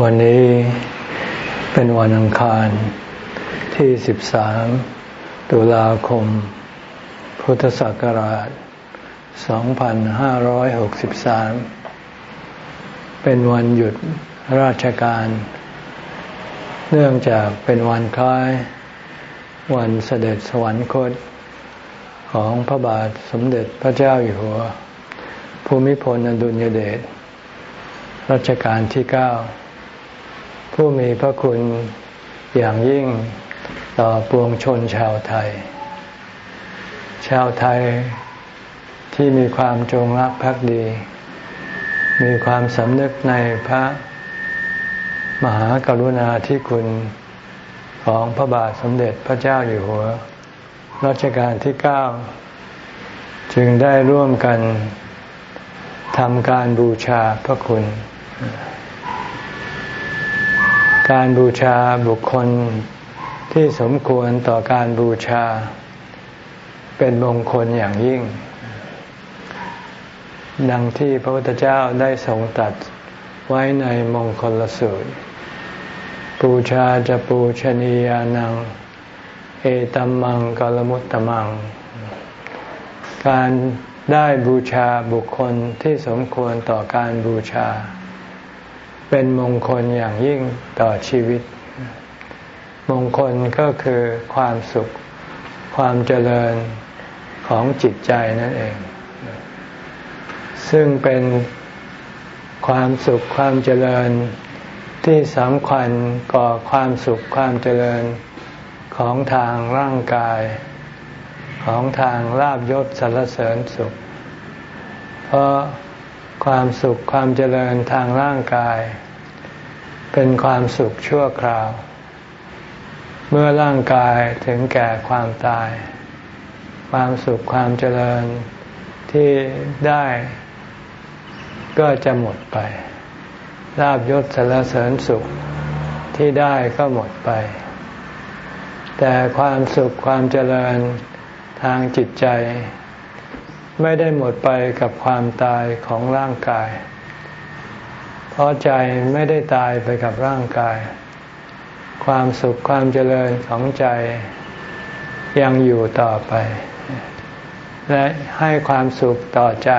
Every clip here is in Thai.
วันนี้เป็นวันอังคารที่ 13 ตุลาคม พุทธศักราช 2563 เป็นวันหยุดราชการ เนื่องจากเป็นวันคล้าย วันเสด็จสวรรคต ของพระบาทสมเด็จพระเจ้าอยู่หัว ภูมิพลอดุลยเดชรัชกาลที่เก้า ผู้มีพระคุณอย่างยิ่งต่อปวงชนชาวไทย ชาวไทยที่มีความจงรักภักดี มีความสำนึกในพระมหากรุณาธิคุณของพระบาทสมเด็จพระเจ้าอยู่หัวรัชกาลที่เก้าจึงได้ร่วมกันทำการบูชาพระคุณ การบูชาบุคคลที่สมควรต่อการบูชา เป็นมงคลอย่างยิ่ง ดังที่พระพุทธเจ้าได้ทรงตัดไว้ในมงคลสูตรปูชาจะปูชนียานัง เอตัมมังกลมุตตมัง การได้บูชาบุคคลที่สมควรต่อการบูชา เป็นมงคลอย่างยิ่งต่อชีวิต มงคลก็คือความสุข ความเจริญของจิตใจนั่นเอง ซึ่งเป็นความสุขความเจริญที่สำคัญก่อความสุขความเจริญของทางร่างกาย ของทางลาบยศสรรเสริญสุข เพราะ ความสุขความเจริญทางร่างกาย เป็นความสุขชั่วคราว เมื่อร่างกายถึงแก่ความตาย ความสุขความเจริญที่ได้ก็จะหมดไปลาบยศสารเสริญสุขที่ได้ก็หมดไป แต่ความสุขความเจริญทางจิตใจ ไม่ได้หมดไปกับความตายของร่างกาย เพราะใจไม่ได้ตายไปกับร่างกาย ความสุขความเจริญของใจยังอยู่ต่อไป และให้ความสุขต่อใจ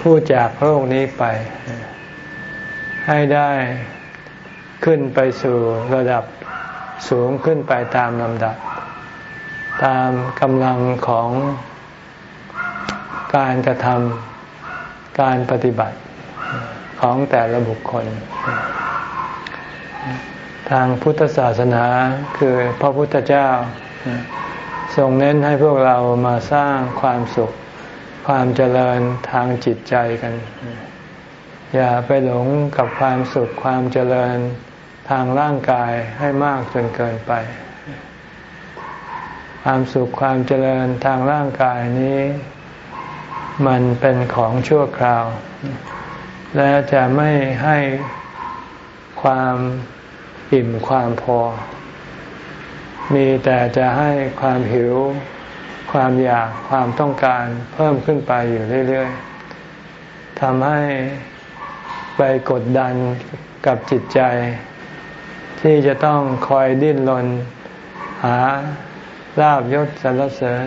ผู้จากโลกนี้ไป ให้ได้ขึ้นไปสู่ระดับสูงขึ้นไปตามลำดับ ตามกำลังของ การกระทำการปฏิบัติของแต่ละบุคคล ทางพุทธศาสนาคือพระพุทธเจ้าทรงเน้นให้พวกเรามาสร้างความสุข ความเจริญทางจิตใจกัน อย่าไปหลงกับความสุขความเจริญทางร่างกายให้มากจนเกินไป ความสุขความเจริญทางร่างกายนี้ มันเป็นของชั่วคราว และจะไม่ให้ความอิ่มความพอ มีแต่จะให้ความหิว ความอยากความต้องการเพิ่มขึ้นไปอยู่เรื่อยๆทำให้ไปกดดันกับจิตใจ ที่จะต้องคอยดิ้นรนหาลาบยศสรรเสริญ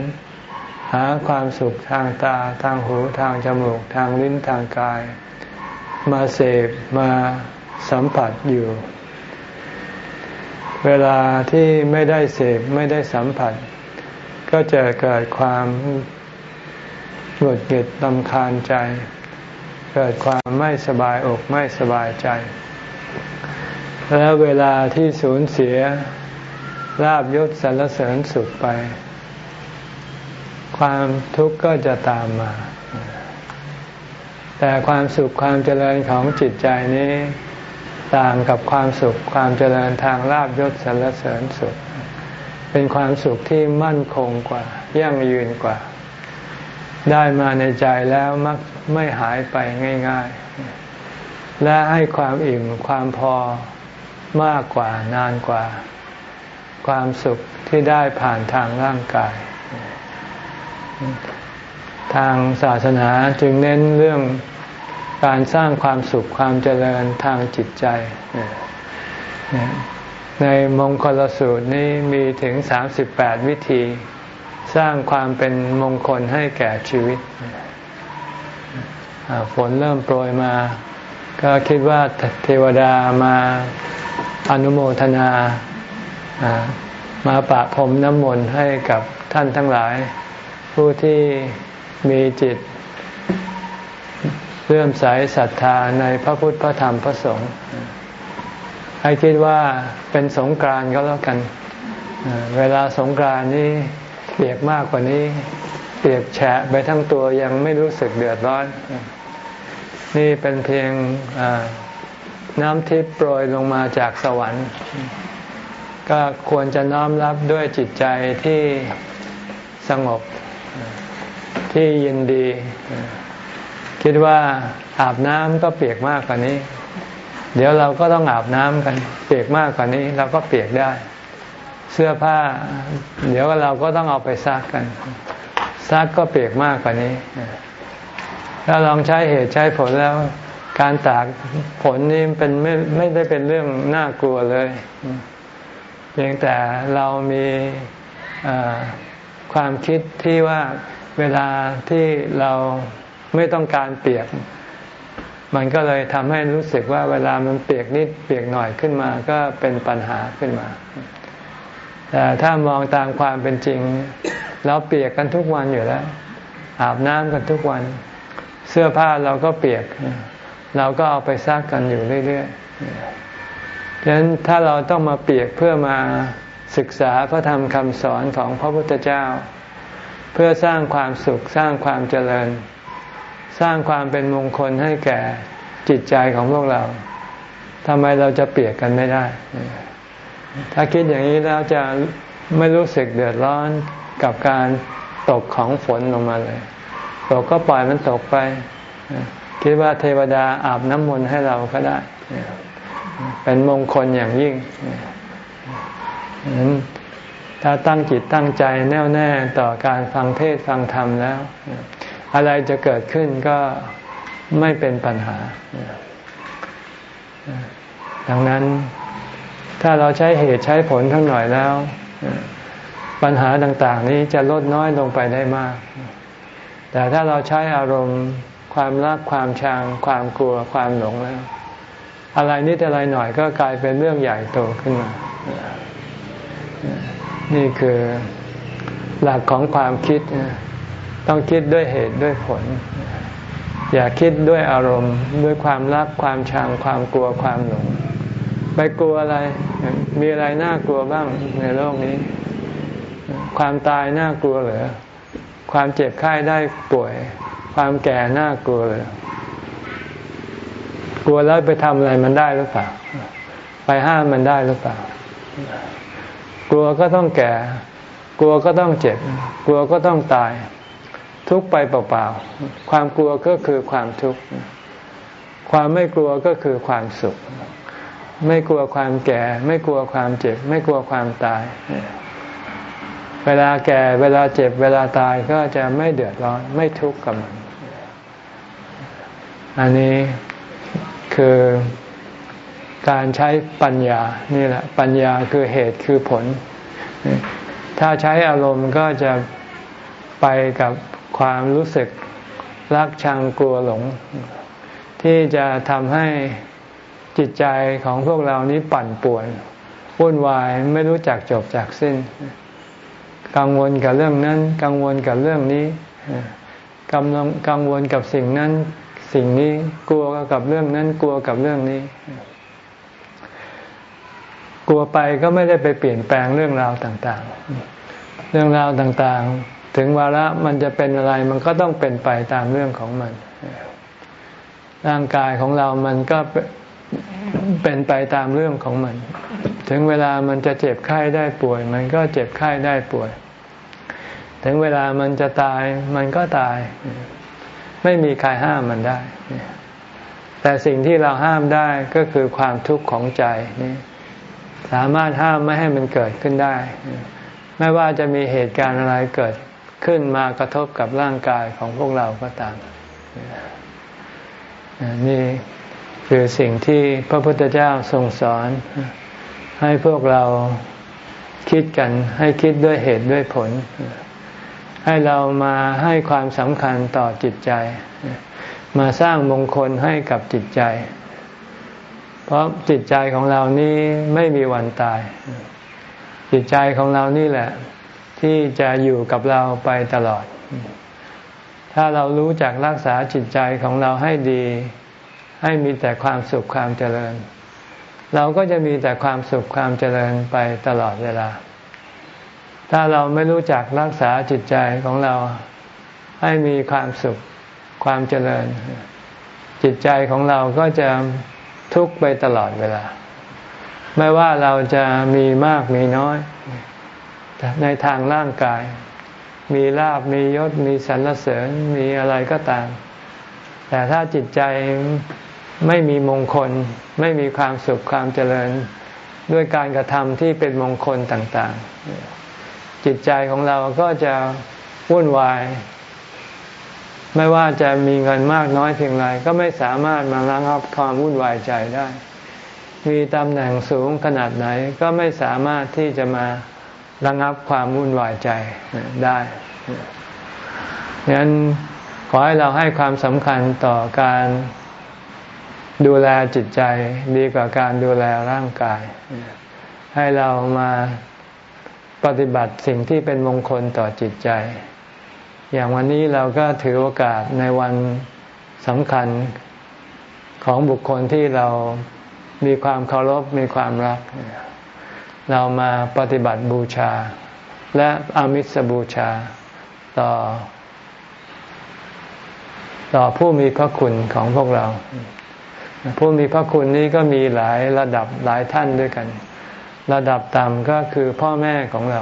หาความสุขทางตาทางหูทางจมูกทางลิ้นทางกาย มาเสพมาสัมผัสอยู่ เวลาที่ไม่ได้เสพไม่ได้สัมผัส ก็จะเกิดความหงุดหงิดลำคาญใจ เกิดความไม่สบายอกไม่สบายใจ แล้วเวลาที่สูญเสียลาบยศสรรเสริญสุขไป ความทุกข์ก็จะตามมา แต่ความสุขความเจริญของจิตใจนี้ ต่างกับความสุขความเจริญทางลาบยศสรรเสริญสุข เป็นความสุขที่มั่นคงกว่า ยั่งยืนกว่า ได้มาในใจแล้วมักไม่หายไปง่าย ๆ และให้ความอิ่มความพอมากกว่านานกว่า ความสุขที่ได้ผ่านทางร่างกาย ทางศาสนาจึงเน้นเรื่องการสร้างความสุขความเจริญทางจิตใจ ในมงคลสูตรนี้มีถึงสามสิบแปดวิธี สร้างความเป็นมงคลให้แก่ชีวิต ฝนเริ่มโปรยมา ก็คิดว่าเทวดามาอนุโมทนา มาปะพรมน้ำมนต์ให้กับท่านทั้งหลาย ผู้ที่มีจิตเลื่อมใสศรัทธาในพระพุทธพระธรรมพระสงฆ์ให้คิดว่าเป็นสงกรานก็แล้วกัน เวลาสงกรานนี้เปียกมากกว่านี้ เปียกแฉะไปทั้งตัวยังไม่รู้สึกเดือดร้อน นี่เป็นเพียงน้ำทิพย์โปรยลงมาจากสวรรค์ ก็ควรจะน้อมรับด้วยจิตใจที่สงบ ที่ยินดี คิดว่าอาบน้ำก็เปียกมากกว่านี้ เดี๋ยวเราก็ต้องอาบน้ำกัน เปียกมากกว่านี้ เราก็เปียกได้ เสื้อผ้า เดี๋ยวเราก็ต้องเอาไปซักกันซักก็เปียกมากกว่านี้ถ้าลองใช้เหตุใช้ผลแล้ว การตากผลนี่เป็นไม่ไม่ได้เป็นเรื่องน่ากลัวเลยเพียงแต่เรามี ความคิดที่ว่าเวลาที่เราไม่ต้องการเปียก มันก็เลยทำให้รู้สึกว่าเวลามันเปียกนิดเปียกหน่อยขึ้นมาก็เป็นปัญหาขึ้นมา แต่ถ้ามองตามความเป็นจริง เราเปียกกันทุกวันอยู่แล้ว อาบน้ำกันทุกวัน เสื้อผ้าเราก็เปียก เราก็เอาไปซักกันอยู่เรื่อยๆดังนั้นถ้าเราต้องมาเปียกเพื่อมา ศึกษาพระธรรมคำสอนของพระพุทธเจ้า เพื่อสร้างความสุขสร้างความเจริญ สร้างความเป็นมงคลให้แก่จิตใจของพวกเราทำไมเราจะเปียกกันไม่ได้ ถ้าคิดอย่างนี้แล้วจะไม่รู้สึกเดือดร้อนกับการตกของฝนลงมาเลย ตกก็ปล่อยมันตกไป คิดว่าเทวดาอาบน้ำมนต์ให้เราก็ได้ เป็นมงคลอย่างยิ่ง นั้นถ้าตั้งจิตตั้งใจแน่วแน่ต่อการฟังเทศฟังธรรมแล้ว อะไรจะเกิดขึ้นก็ไม่เป็นปัญหา ดังนั้นถ้าเราใช้เหตุใช้ผลทั้งหน่อยแล้ว ปัญหาต่าง ๆ นี้จะลดน้อยลงไปได้มาก แต่ถ้าเราใช้อารมณ์ความรักความชัง ความกลัวความหลงแล้ว อะไรนิดอะไรหน่อยก็กลายเป็นเรื่องใหญ่โตขึ้นมา นี่คือหลักของความคิด ต้องคิดด้วยเหตุด้วยผล อย่าคิดด้วยอารมณ์ด้วยความรักความชังความกลัวความหลงไปกลัวอะไร มีอะไรน่ากลัวบ้างในโลกนี้ ความตายน่ากลัวเหรือความเจ็บไข้ได้ป่วย ความแก่น่ากลัวเลยกลัวแล้วไปทำอะไรมันได้หรือเปล่า ไปห้ามมันได้หรือเปล่า กลัวก็ต้องแก่ กลัวก็ต้องเจ็บ กลัวก็ต้องตาย ทุกไปเปล่าๆ ความกลัวก็คือความทุกข์ ความไม่กลัวก็คือความสุข ไม่กลัวความแก่ ไม่กลัวความเจ็บ ไม่กลัวความตาย เวลาแก่ เวลาเจ็บ เวลาตายก็จะไม่เดือดร้อน ไม่ทุกข์กับมัน อันนี้คือการใช้ปัญญานี่แหละปัญญาคือเหตุคือผล ถ้าใช้อารมณ์ก็จะไปกับความรู้สึกรักชังกลัวหลง ที่จะทำให้จิตใจของพวกเรานี้ปั่นป่วนวุ่นวายไม่รู้จักจบจากสิ้น กังวลกับเรื่องนั้น กังวลกับเรื่องนี้กำลังกังวลกับสิ่งนั้นสิ่งนี้กลัวกับเรื่องนั้นกลัวกับเรื่องนี้ ลัวไปก็ไม่ได้ไปเปลี่ยนแปลงเรื่องราวต่างๆ เรื่องราวต่างๆ ถึงวาระมันจะเป็นอะไรมันก็ต้องเป็นไปตามเรื่องของมัน ร่างกายของเรามันก็เป็นไปตามเรื่องของมัน ถึงเวลามันจะเจ็บไข้ได้ป่วย มันก็เจ็บไข้ได้ป่วย ถึงเวลามันจะตายมันก็ตาย ไม่มีใครห้ามมันได้ แต่สิ่งที่เราห้ามได้ก็คือความทุกข์ของใจนี่ สามารถห้ามไม่ให้มันเกิดขึ้นได้ ไม่ว่าจะมีเหตุการณ์อะไรเกิดขึ้นมากระทบกับร่างกายของพวกเราก็ตามนี่คือสิ่งที่พระพุทธเจ้าทรงสอน ให้พวกเราคิดกัน ให้คิดด้วยเหตุด้วยผล ให้เรามาให้ความสำคัญต่อจิตใจ มาสร้างมงคลให้กับจิตใจ เพราะจิตใจของเรานี้ไม่มีวันตาย จิตใจของเรานี่แหละ ที่จะอยู่กับเราไปตลอด ถ้าเรารู้จักรักษาจิตใจของเราให้ดี ให้มีแต่ความสุขความเจริญ เราก็จะมีแต่ความสุขความเจริญไปตลอดเวลา ถ้าเราไม่รู้จักรักษาจิตใจของเราให้มีความสุขความเจริญ จิตใจของเราก็จะ ทุกไปตลอดเวลา ไม่ว่าเราจะมีมากมีน้อย ในทางร่างกาย มีลาบมียศมีสรรเสริญมีอะไรก็ตาม แต่ถ้าจิตใจไม่มีมงคล ไม่มีความสุขความเจริญ ด้วยการกระทำที่เป็นมงคลต่าง ๆ จิตใจของเราก็จะวุ่นวาย ไม่ว่าจะมีเงินมากน้อยเพียงไรก็ไม่สามารถมาระงับความวุ่นวายใจได้ มีตำแหน่งสูงขนาดไหนก็ไม่สามารถที่จะมาระงับความวุ่นวายใจได้ดังนั้นขอให้เราให้ความสำคัญต่อการดูแลจิตใจดีกว่าการดูแลร่างกาย ให้เรามาปฏิบัติสิ่งที่เป็นมงคลต่อจิตใจ อย่างวันนี้เราก็ถือโอกาสในวันสำคัญของบุคคลที่เรามีความเคารพมีความรัก เรามาปฏิบัติบูชา และอามิสบูชาต่อ ต่อผู้มีพระคุณของพวกเรา ผู้มีพระคุณนี้ก็มีหลายระดับหลายท่านด้วยกัน ระดับต่ำก็คือพ่อแม่ของเรา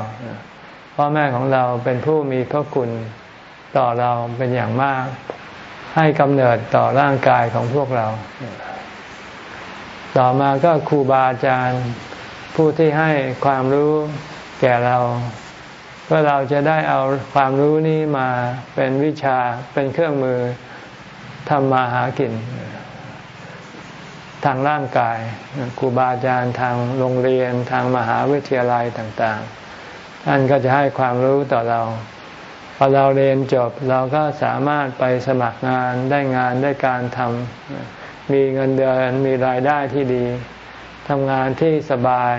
พ่อแม่ของเราเป็นผู้มีพระคุณ ต่อเราเป็นอย่างมาก ให้กำเนิดต่อร่างกายของพวกเรา ต่อมาก็ครูบาอาจารย์ผู้ที่ให้ความรู้แก่เราเพื่อเราจะได้เอาความรู้นี้มาเป็นวิชาเป็นเครื่องมือทำมาหากิน ทางร่างกายครูบาอาจารย์ทางโรงเรียนทางมหาวิทยาลัยต่างๆท่านก็จะให้ความรู้ต่อเรา พอเราเรียนจบเราก็สามารถไปสมัครงานได้งานได้การทำมีเงินเดือนมีรายได้ที่ดีทำงานที่สบาย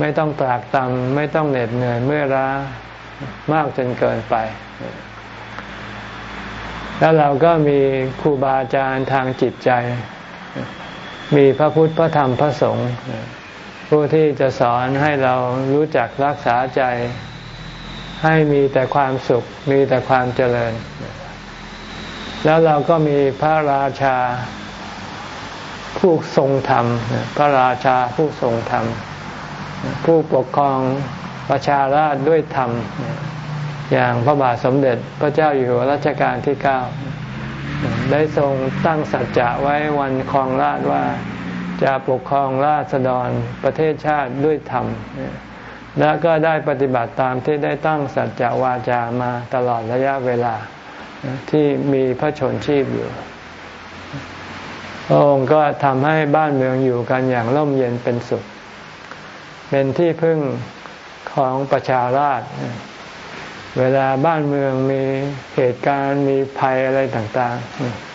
ไม่ต้องตรากตำไม่ต้องเหน็ดเหนื่อยเมื่อร้ามากจนเกินไป แล้วเราก็มีครูบาอาจารย์ทางจิตใจ มีพระพุทธพระธรรมพระสงฆ์ผู้ที่จะสอนให้เรารู้จักรักษาใจ ให้มีแต่ความสุขมีแต่ความเจริญ แล้วเราก็มีพระราชาผู้ทรงธรรม พระราชาผู้ทรงธรรม ผู้ปกครองประชาราชด้วยธรรม อย่างพระบาทสมเด็จพระเจ้าอยู่หัวรัชกาลที่เก้าได้ทรงตั้งสัจจะไว้วันครองราชว่าจะปกครองราษฎรประเทศชาติด้วยธรรม และก็ได้ปฏิบัติตามที่ได้ตั้งสัจจะวาจามาตลอดระยะเวลาที่มีพระชนชีพอยู่พระองค์ก็ทำให้บ้านเมืองอยู่กันอย่างร่มเย็นเป็นสุข เป็นที่พึ่งของประชาราชเวลาบ้านเมืองมีเหตุการณ์มีภัยอะไรต่าง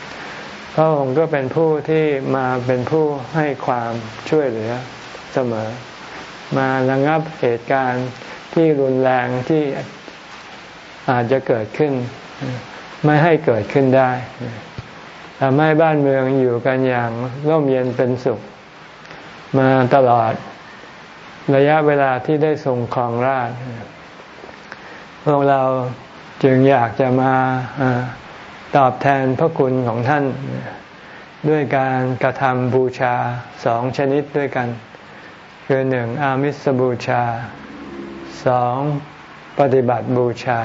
ๆ พระองค์ก็เป็นผู้ที่มาเป็นผู้ให้ความช่วยเหลือเสมอ มาระงับเหตุการณ์ที่รุนแรงที่อาจจะเกิดขึ้น ไม่ให้เกิดขึ้นได้ทำให้บ้านเมืองอยู่กันอย่างร่มเย็นเป็นสุข มาตลอดระยะเวลาที่ได้ทรงครองราชพวกเราจึงอยากจะมาตอบแทนพระคุณของท่าน ด้วยการกระทำบูชาสองชนิดด้วยกัน คือหนึ่งอามิสบูชาสองปฏิบัติบูชา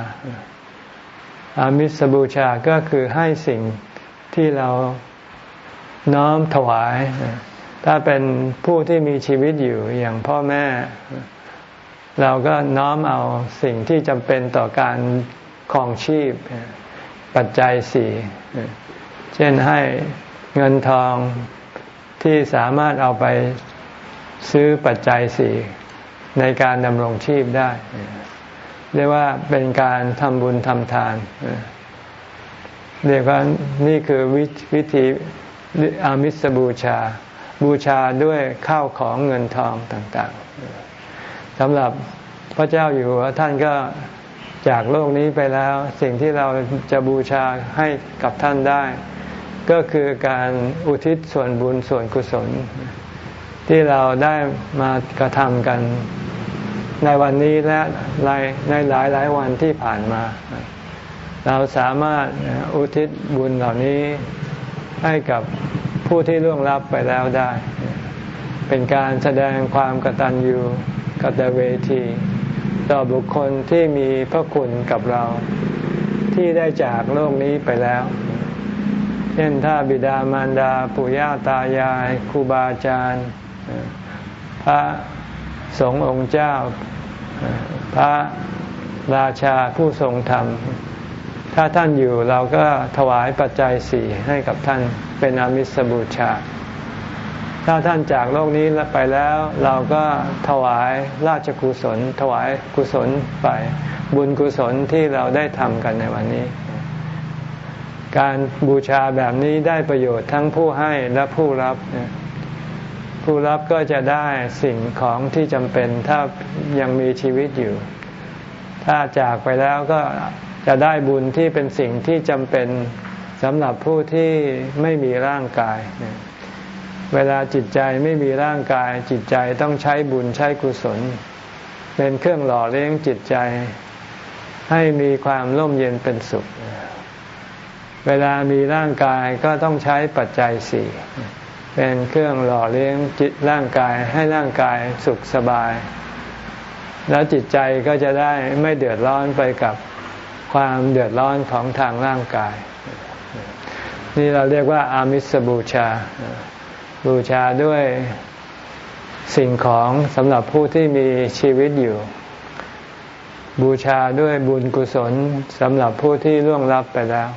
อามิสบูชาก็คือให้สิ่งที่เราน้อมถวาย ถ้าเป็นผู้ที่มีชีวิตอยู่อย่างพ่อแม่ เราก็น้อมเอาสิ่งที่จำเป็นต่อการครองชีพ ปัจจัยสี่เช่นให้เงินทองที่สามารถเอาไป ซื้อปัจจัยสี่ในการดำรงชีพได้ เรียกว่าเป็นการทำบุญทำทาน เรียกว่านี่คือวิธีอามิสบูชา บูชาด้วยข้าวของเงินทองต่างๆสำหรับพระเจ้าอยู่หัวท่านก็จากโลกนี้ไปแล้วสิ่งที่เราจะบูชาให้กับท่านได้ ก็คือการอุทิศส่วนบุญส่วนกุศล ที่เราได้มากระทำกันในวันนี้และในหลายหลายวันที่ผ่านมา เราสามารถอุทิศบุญเหล่านี้ให้กับผู้ที่ล่วงลับไปแล้วได้ เป็นการแสดงความกตัญญูกตเวที ต่อบุคคลที่มีพระคุณกับเราที่ได้จากโลกนี้ไปแล้ว เช่นถ้าบิดามารดา ปู่ย่าตายายครูบาอาจารย์ พระสงฆ์องค์เจ้า พระราชาผู้ทรงธรรม ถ้าท่านอยู่เราก็ถวายปัจจัยสี่ให้กับท่านเป็นอมิสบูชา ถ้าท่านจากโลกนี้ไปแล้วเราก็ถวายราชกุศล ถวายกุศลไปบุญกุศลที่เราได้ทำกันในวันนี้ การบูชาแบบนี้ได้ประโยชน์ทั้งผู้ให้และผู้รับเนี่ย ผู้รับก็จะได้สิ่งของที่จำเป็นถ้ายังมีชีวิตอยู่ ถ้าจากไปแล้วก็จะได้บุญที่เป็นสิ่งที่จำเป็นสำหรับผู้ที่ไม่มีร่างกาย เวลาจิตใจไม่มีร่างกาย จิตใจต้องใช้บุญใช้กุศล เป็นเครื่องหล่อเลี้ยงจิตใจ ให้มีความร่มเย็นเป็นสุข เวลามีร่างกายก็ต้องใช้ปัจจัยสี่ เป็นเครื่องหล่อเลี้ยงจิตร่างกายให้ร่างกายสุขสบาย แล้วจิตใจก็จะได้ไม่เดือดร้อนไปกับความเดือดร้อนของทางร่างกาย นี่เราเรียกว่าอามิสบูชา บูชาด้วยสิ่งของสำหรับผู้ที่มีชีวิตอยู่ บูชาด้วยบุญกุศลสำหรับผู้ที่ล่วงลับไปแล้ว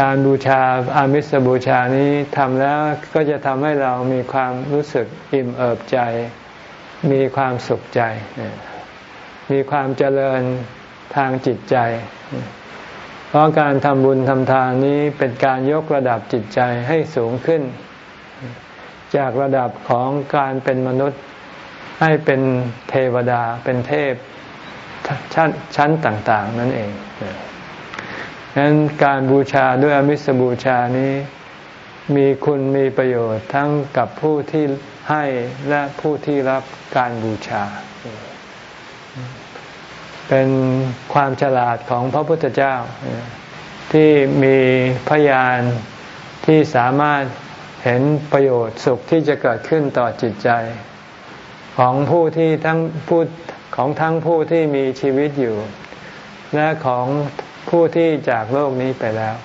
การบูชาอามิสบูชานี้ทำแล้วก็จะทำให้เรามีความรู้สึกอิ่มเอิบใจ มีความสุขใจ มีความเจริญทางจิตใจ เพราะการทำบุญทำทานนี้เป็นการยกระดับจิตใจให้สูงขึ้น จากระดับของการเป็นมนุษย์ให้เป็นเทวดาเป็นเทพชั้นชั้นต่าง ๆ นั่นเอง ฉะนั้นการบูชาด้วยอมิสบูชานี้ มีคุณมีประโยชน์ทั้งกับผู้ที่ให้และผู้ที่รับการบูชา เป็นความฉลาดของพระพุทธเจ้า ที่มีพยานที่สามารถเห็นประโยชน์สุขที่จะเกิดขึ้นต่อจิตใจ ของผู้ที่ทั้งผู้ของทั้งผู้ที่มีชีวิตอยู่ และของ ผู้ที่จากโลกนี้ไปแล้ว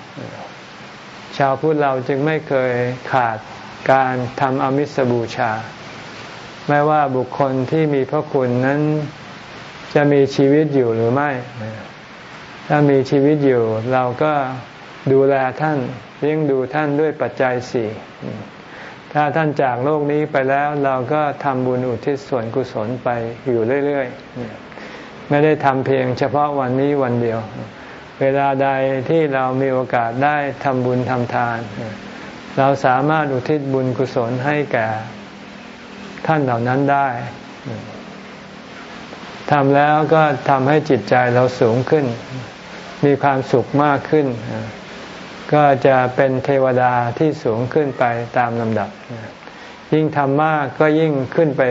ชาวพุทธเราจึงไม่เคยขาดการทำอมิสบูชา ไม่ว่าบุคคลที่มีพระคุณนั้นจะมีชีวิตอยู่หรือไม่ ถ้ามีชีวิตอยู่เราก็ดูแลท่านเลี้ยงดูท่านด้วยปัจจัยสี่ถ้าท่านจากโลกนี้ไปแล้วเราก็ทำบุญอุทิศส่วนกุศลไปอยู่เรื่อย ๆ ไม่ได้ทำเพียงเฉพาะวันนี้วันเดียว เวลาใดที่เรามีโอกาสได้ทำบุญทำทาน เราสามารถอุทิศบุญกุศลให้แก่ท่านเหล่านั้นได้ทำแล้วก็ทำให้จิตใจเราสูงขึ้น มีความสุขมากขึ้น ก็จะเป็นเทวดาที่สูงขึ้นไปตามลำดับ ยิ่งทำมากก็ยิ่งขึ้นไป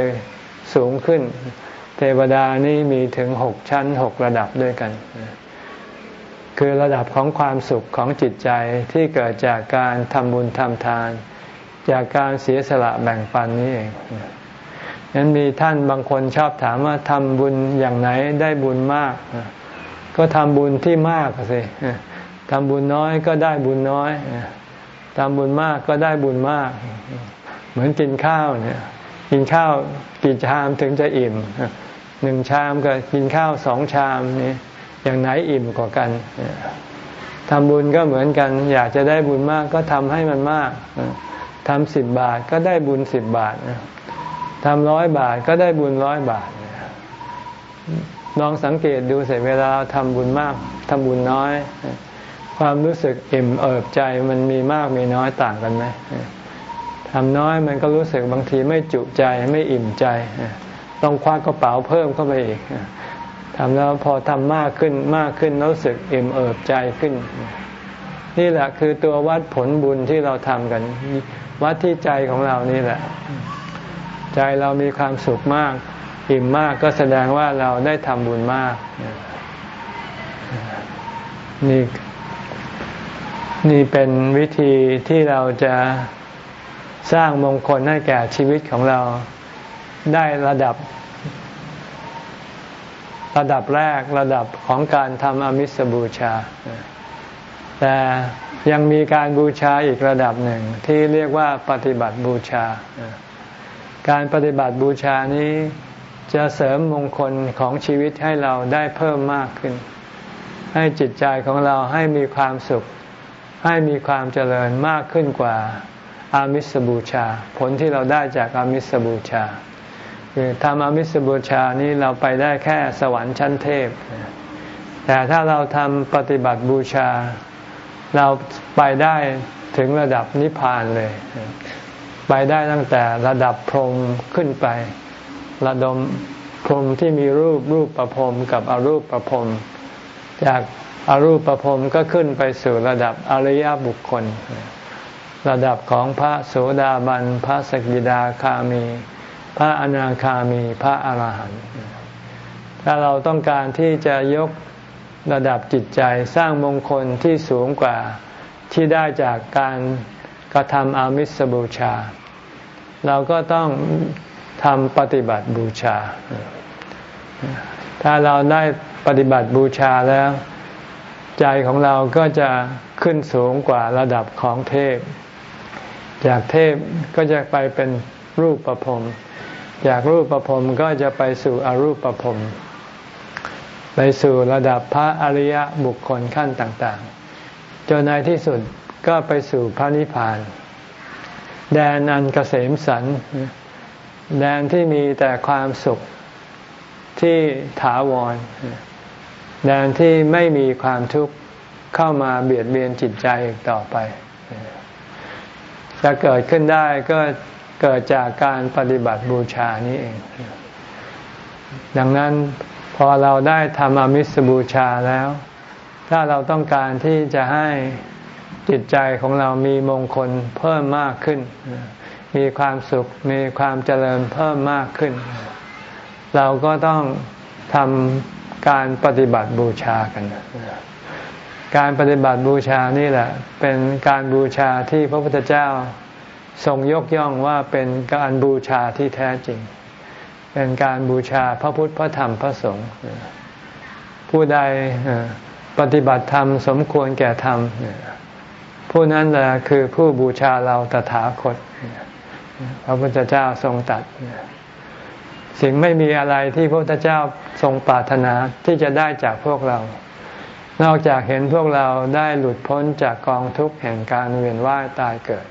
สูงขึ้น เทวดานี้มีถึงหกชั้นหกระดับด้วยกัน คือระดับของความสุขของจิตใจที่เกิดจากการทำบุญทำทาน จากการเสียสละแบ่งปันนี้เองนั้นมีท่านบางคนชอบถามว่าทำบุญอย่างไหนได้บุญมาก ก็ทำบุญที่มากสิทำบุญน้อยก็ได้บุญน้อยทำบุญมากก็ได้บุญมาก เหมือนกินข้าวเนี่ย กินข้าวกี่ชามถึงจะอิ่มหนึ่งชามก็กินข้าวสองชามนี่ อย่างไหนอิ่มกว่ากันทำบุญก็เหมือนกัน อยากจะได้บุญมากก็ทำให้มันมากทำสิบบาทก็ได้บุญสิบบาททำร้อยบาทก็ได้บุญร้อยบาทลองสังเกตดูเสร็จเวลาทำบุญมากทำบุญน้อย ความรู้สึกอิ่มเอิบใจมันมีมากมีน้อยต่างกันไหมทำน้อยมันก็รู้สึกบางทีไม่จุใจไม่อิ่มใจ ต้องคว้ากระเป๋าเพิ่มเข้าไปอีกำแล้วพอทำมากขึ้นมากขึ้นรู้สึกอิ่มเอิบใจขึ้น นี่แหละคือตัววัดผลบุญที่เราทำกัน วัดที่ใจของเรานี่แหละ ใจเรามีความสุขมาก อิ่มมากก็แสดงว่าเราได้ทำบุญมาก นี่นี่เป็นวิธีที่เราจะสร้างมงคลให้แก่ชีวิตของเราได้ระดับ ระดับแรกระดับของการทำอมิสบูชา แต่ยังมีการบูชาอีกระดับหนึ่งที่เรียกว่าปฏิบัติบูชา การปฏิบัติบูชานี้จะเสริมมงคลของชีวิตให้เราได้เพิ่มมากขึ้น ให้จิตใจของเราให้มีความสุข ให้มีความเจริญมากขึ้นกว่าอามิสบูชา ผลที่เราได้จากอามิสบูชา คือทำอามิสบูชานี้เราไปได้แค่สวรรค์ชั้นเทพ แต่ถ้าเราทำปฏิบัติบูชา เราไปได้ถึงระดับนิพพานเลย ไปได้ตั้งแต่ระดับพรหมขึ้นไประดมพรหมที่มีรูปรูปประพรมกับอรูปประพรมจากอารูปประพรมก็ขึ้นไปสู่ระดับอริยบุคคล ระดับของพระโสดาบันพระสกิดาคามี พระอนาคามีพระอาหารหันต์ถ้าเราต้องการที่จะยกระดับจิตใจสร้างมงคลที่สูงกว่าที่ได้จากการกระทำอามิสบูชา เราก็ต้องทำปฏิบัติบูชา ถ้าเราได้ปฏิบัติบูชาแล้ว ใจของเราก็จะขึ้นสูงกว่าระดับของเทพ จากเทพก็จะไปเป็น รูปประพรมจากรูปประพรมก็จะไปสู่อรูปประพรมไปสู่ระดับพระอริยบุคคลขั้นต่างๆ จนในที่สุดก็ไปสู่พระนิพพาน แดนอันกเกษมสันแดนที่มีแต่ความสุขที่ถาวร แดนที่ไม่มีความทุกข์เข้ามาเบียดเบียนจิตใจอีกต่อไป จะเกิดขึ้นได้ก็ เกิดจากการปฏิบัติบูชานี้เอง ดังนั้นพอเราได้ทำอมิสบูชาแล้ว ถ้าเราต้องการที่จะให้จิตใจของเรามีมงคลเพิ่มมากขึ้น มีความสุข มีความเจริญเพิ่มมากขึ้น เราก็ต้องทำการปฏิบัติบูชากัน การปฏิบัติบูชานี่แหละ เป็นการบูชาที่พระพุทธเจ้า ทรงยกย่องว่าเป็นการบูชาที่แท้จริง เป็นการบูชาพระพุทธพระธรรมพระสงฆ์ผู้ใดปฏิบัติธรรมสมควรแก่ธรรม ผู้นั้นแหละคือผู้บูชาเราตถาคต พระพุทธเจ้าทรงตัด สิ่งไม่มีอะไรที่พระพุทธเจ้าทรงปรารถนาที่จะได้จากพวกเรา นอกจากเห็นพวกเราได้หลุดพ้นจากกองทุกข์แห่งการเวียนว่ายตายเกิด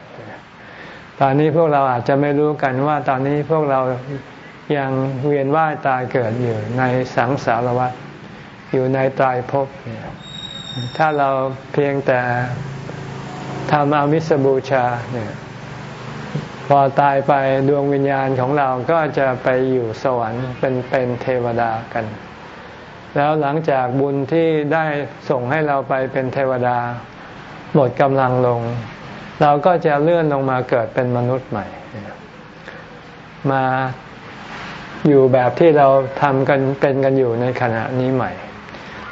ตอนนี้พวกเราอาจจะไม่รู้กันว่าตอนนี้พวกเรายังเวียนว่ายตายเกิดอยู่ในสังสารวัฏอยู่ในตายภพถ้าเราเพียงแต่ทำอามิสบูชาเนี่ยพอตายไปดวงวิญญาณของเราก็จะไปอยู่สวรรค์เป็นเป็นเทวดากัน แล้วหลังจากบุญที่ได้ส่งให้เราไปเป็นเทวดาหมดกำลังลง เราก็จะเลื่อนลงมาเกิดเป็นมนุษย์ใหม่ มาอยู่แบบที่เราทำกันเป็นกันอยู่ในขณะนี้ใหม่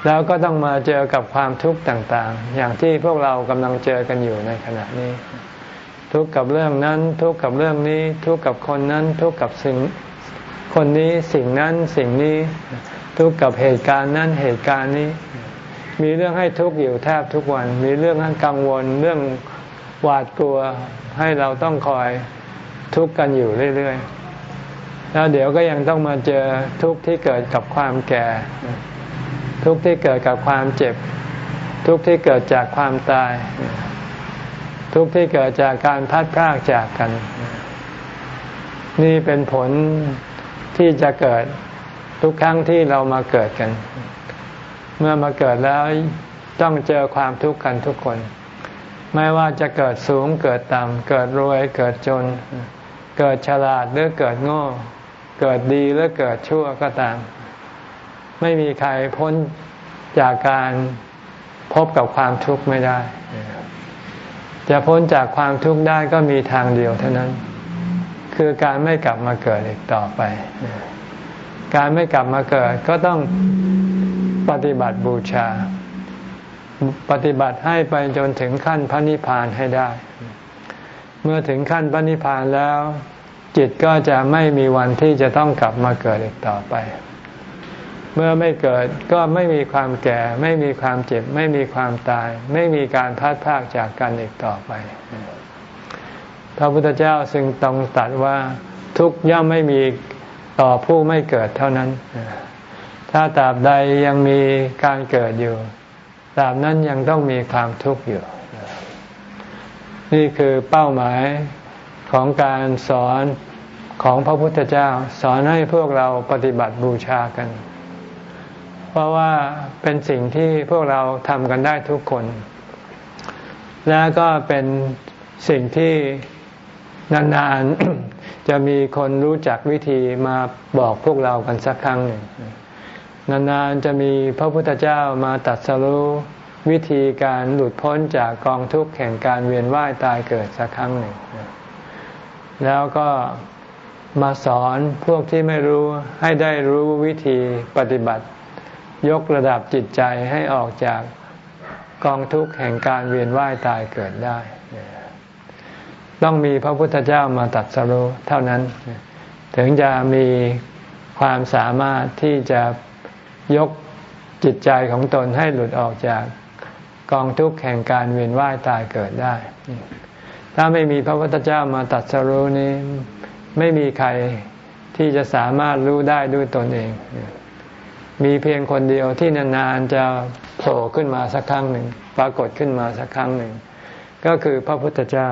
แล้วก็ต้องมาเจอกับความทุกข์ต่างๆ อย่างที่พวกเรากำลังเจอกันอยู่ในขณะนี้ ทุกข์กับเรื่องนั้น ทุกข์กับเรื่องนี้ ทุกข์กับคนนั้น ทุกข์กับสิ่งคนนี้สิ่งนั้นสิ่งนี้ ทุกข์กับเหตุการณ์นั้นเหตุการณ์นี้ มีเรื่องให้ทุกข์อยู่แทบทุกวัน มีเรื่องให้กังวลเรื่อง หวาดกลัวให้เราต้องคอยทุกข์กันอยู่เรื่อยๆ แล้วเดี๋ยวก็ยังต้องมาเจอทุกข์ที่เกิดกับความแก่ ทุกข์ที่เกิดกับความเจ็บ ทุกข์ที่เกิดจากความตาย ทุกข์ที่เกิดจากการพัดพรากจากกัน นี่เป็นผลที่จะเกิดทุกครั้งที่เรามาเกิดกัน เมื่อมาเกิดแล้วต้องเจอความทุกข์กันทุกคน ไม่ว่าจะเกิดสูงเกิดต่ำเกิดรวยเกิดจน เกิดฉลาดหรือเกิดโง่ เกิดดีหรือเกิดชั่วก็ตาม ไม่มีใครพ้นจากการพบกับความทุกข์ไม่ได้ จะพ้นจากความทุกข์ได้ก็มีทางเดียวเท่านั้น คือการไม่กลับมาเกิดอีกต่อไป การไม่กลับมาเกิดก็ต้องปฏิบัติบูชา ปฏิบัติให้ไปจนถึงขั้นพระนิพพานให้ได้ เมื่อถึงขั้นพระนิพพานแล้ว จิตก็จะไม่มีวันที่จะต้องกลับมาเกิดอีกต่อไป เมื่อไม่เกิดก็ไม่มีความแก่ ไม่มีความเจ็บ ไม่มีความตาย ไม่มีการพัดพากจากกันอีกต่อไป พระพุทธเจ้าซึ่งต้องตัดว่าทุกย่อมไม่มีต่อผู้ไม่เกิดเท่านั้น ถ้าตราบใดยังมีการเกิดอยู่ ตราบนั้นยังต้องมีความทุกข์อยู่ นี่คือเป้าหมายของการสอนของพระพุทธเจ้า สอนให้พวกเราปฏิบัติบูชากัน เพราะว่าเป็นสิ่งที่พวกเราทำกันได้ทุกคน และก็เป็นสิ่งที่นานๆจะมีคนรู้จักวิธีมาบอกพวกเรากันสักครั้งหนึ่ง นานๆจะมีพระพุทธเจ้ามาตัดสรู้วิธีการหลุดพ้นจากกองทุกข์แห่งการเวียนว่ายตายเกิดสักครั้งหนึ่ง แล้วก็มาสอนพวกที่ไม่รู้ให้ได้รู้วิธีปฏิบัติ ยกระดับจิตใจให้ออกจากกองทุกข์แห่งการเวียนว่ายตายเกิดได้ ต้องมีพระพุทธเจ้ามาตัดสรุเท่านั้น ถึงจะมีความสามารถที่จะ ยกจิตใจของตนให้หลุดออกจากกองทุกข์แห่งการเวียนว่ายตายเกิดได้ ถ้าไม่มีพระพุทธเจ้ามาตัดสรุนี้ไม่มีใครที่จะสามารถรู้ได้ด้วยตนเอง มีเพียงคนเดียวที่นานๆจะโผล่ขึ้นมาสักครั้งหนึ่ง ปรากฏขึ้นมาสักครั้งหนึ่ง ก็คือพระพุทธเจ้า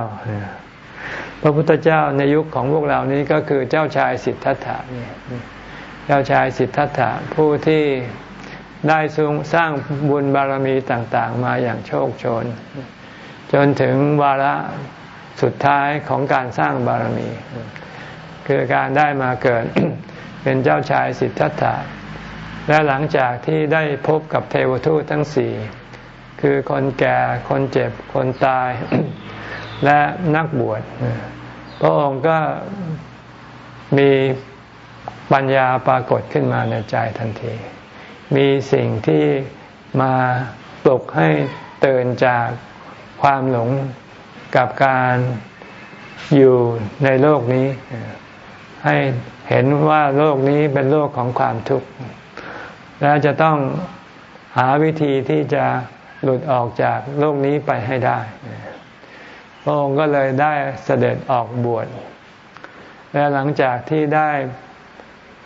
พระพุทธเจ้าในยุคของพวกเรานี้ก็คือเจ้าชายสิทธัตถะนี่ เจ้าชายสิทธัตถะผู้ที่ได้ทรงสร้างบุญบารมีต่างๆ มาอย่างโชคชน จนถึงวาระสุดท้ายของการสร้างบารมี คือการได้มาเกิดเป็นเจ้าชายสิทธัตถะและหลังจากที่ได้พบกับเทวทูตทั้งสี่คือคนแก่คนเจ็บคนตาย และนักบวชพระองค์ก็มี ปัญญาปรากฏขึ้นมาในใจทันที มีสิ่งที่มาปลุกให้เตือนจากความหลงกับการอยู่ในโลกนี้ ให้เห็นว่าโลกนี้เป็นโลกของความทุกข์และจะต้องหาวิธีที่จะหลุดออกจากโลกนี้ไปให้ได้ พระองค์ก็เลยได้เสด็จออกบวชและหลังจากที่ได้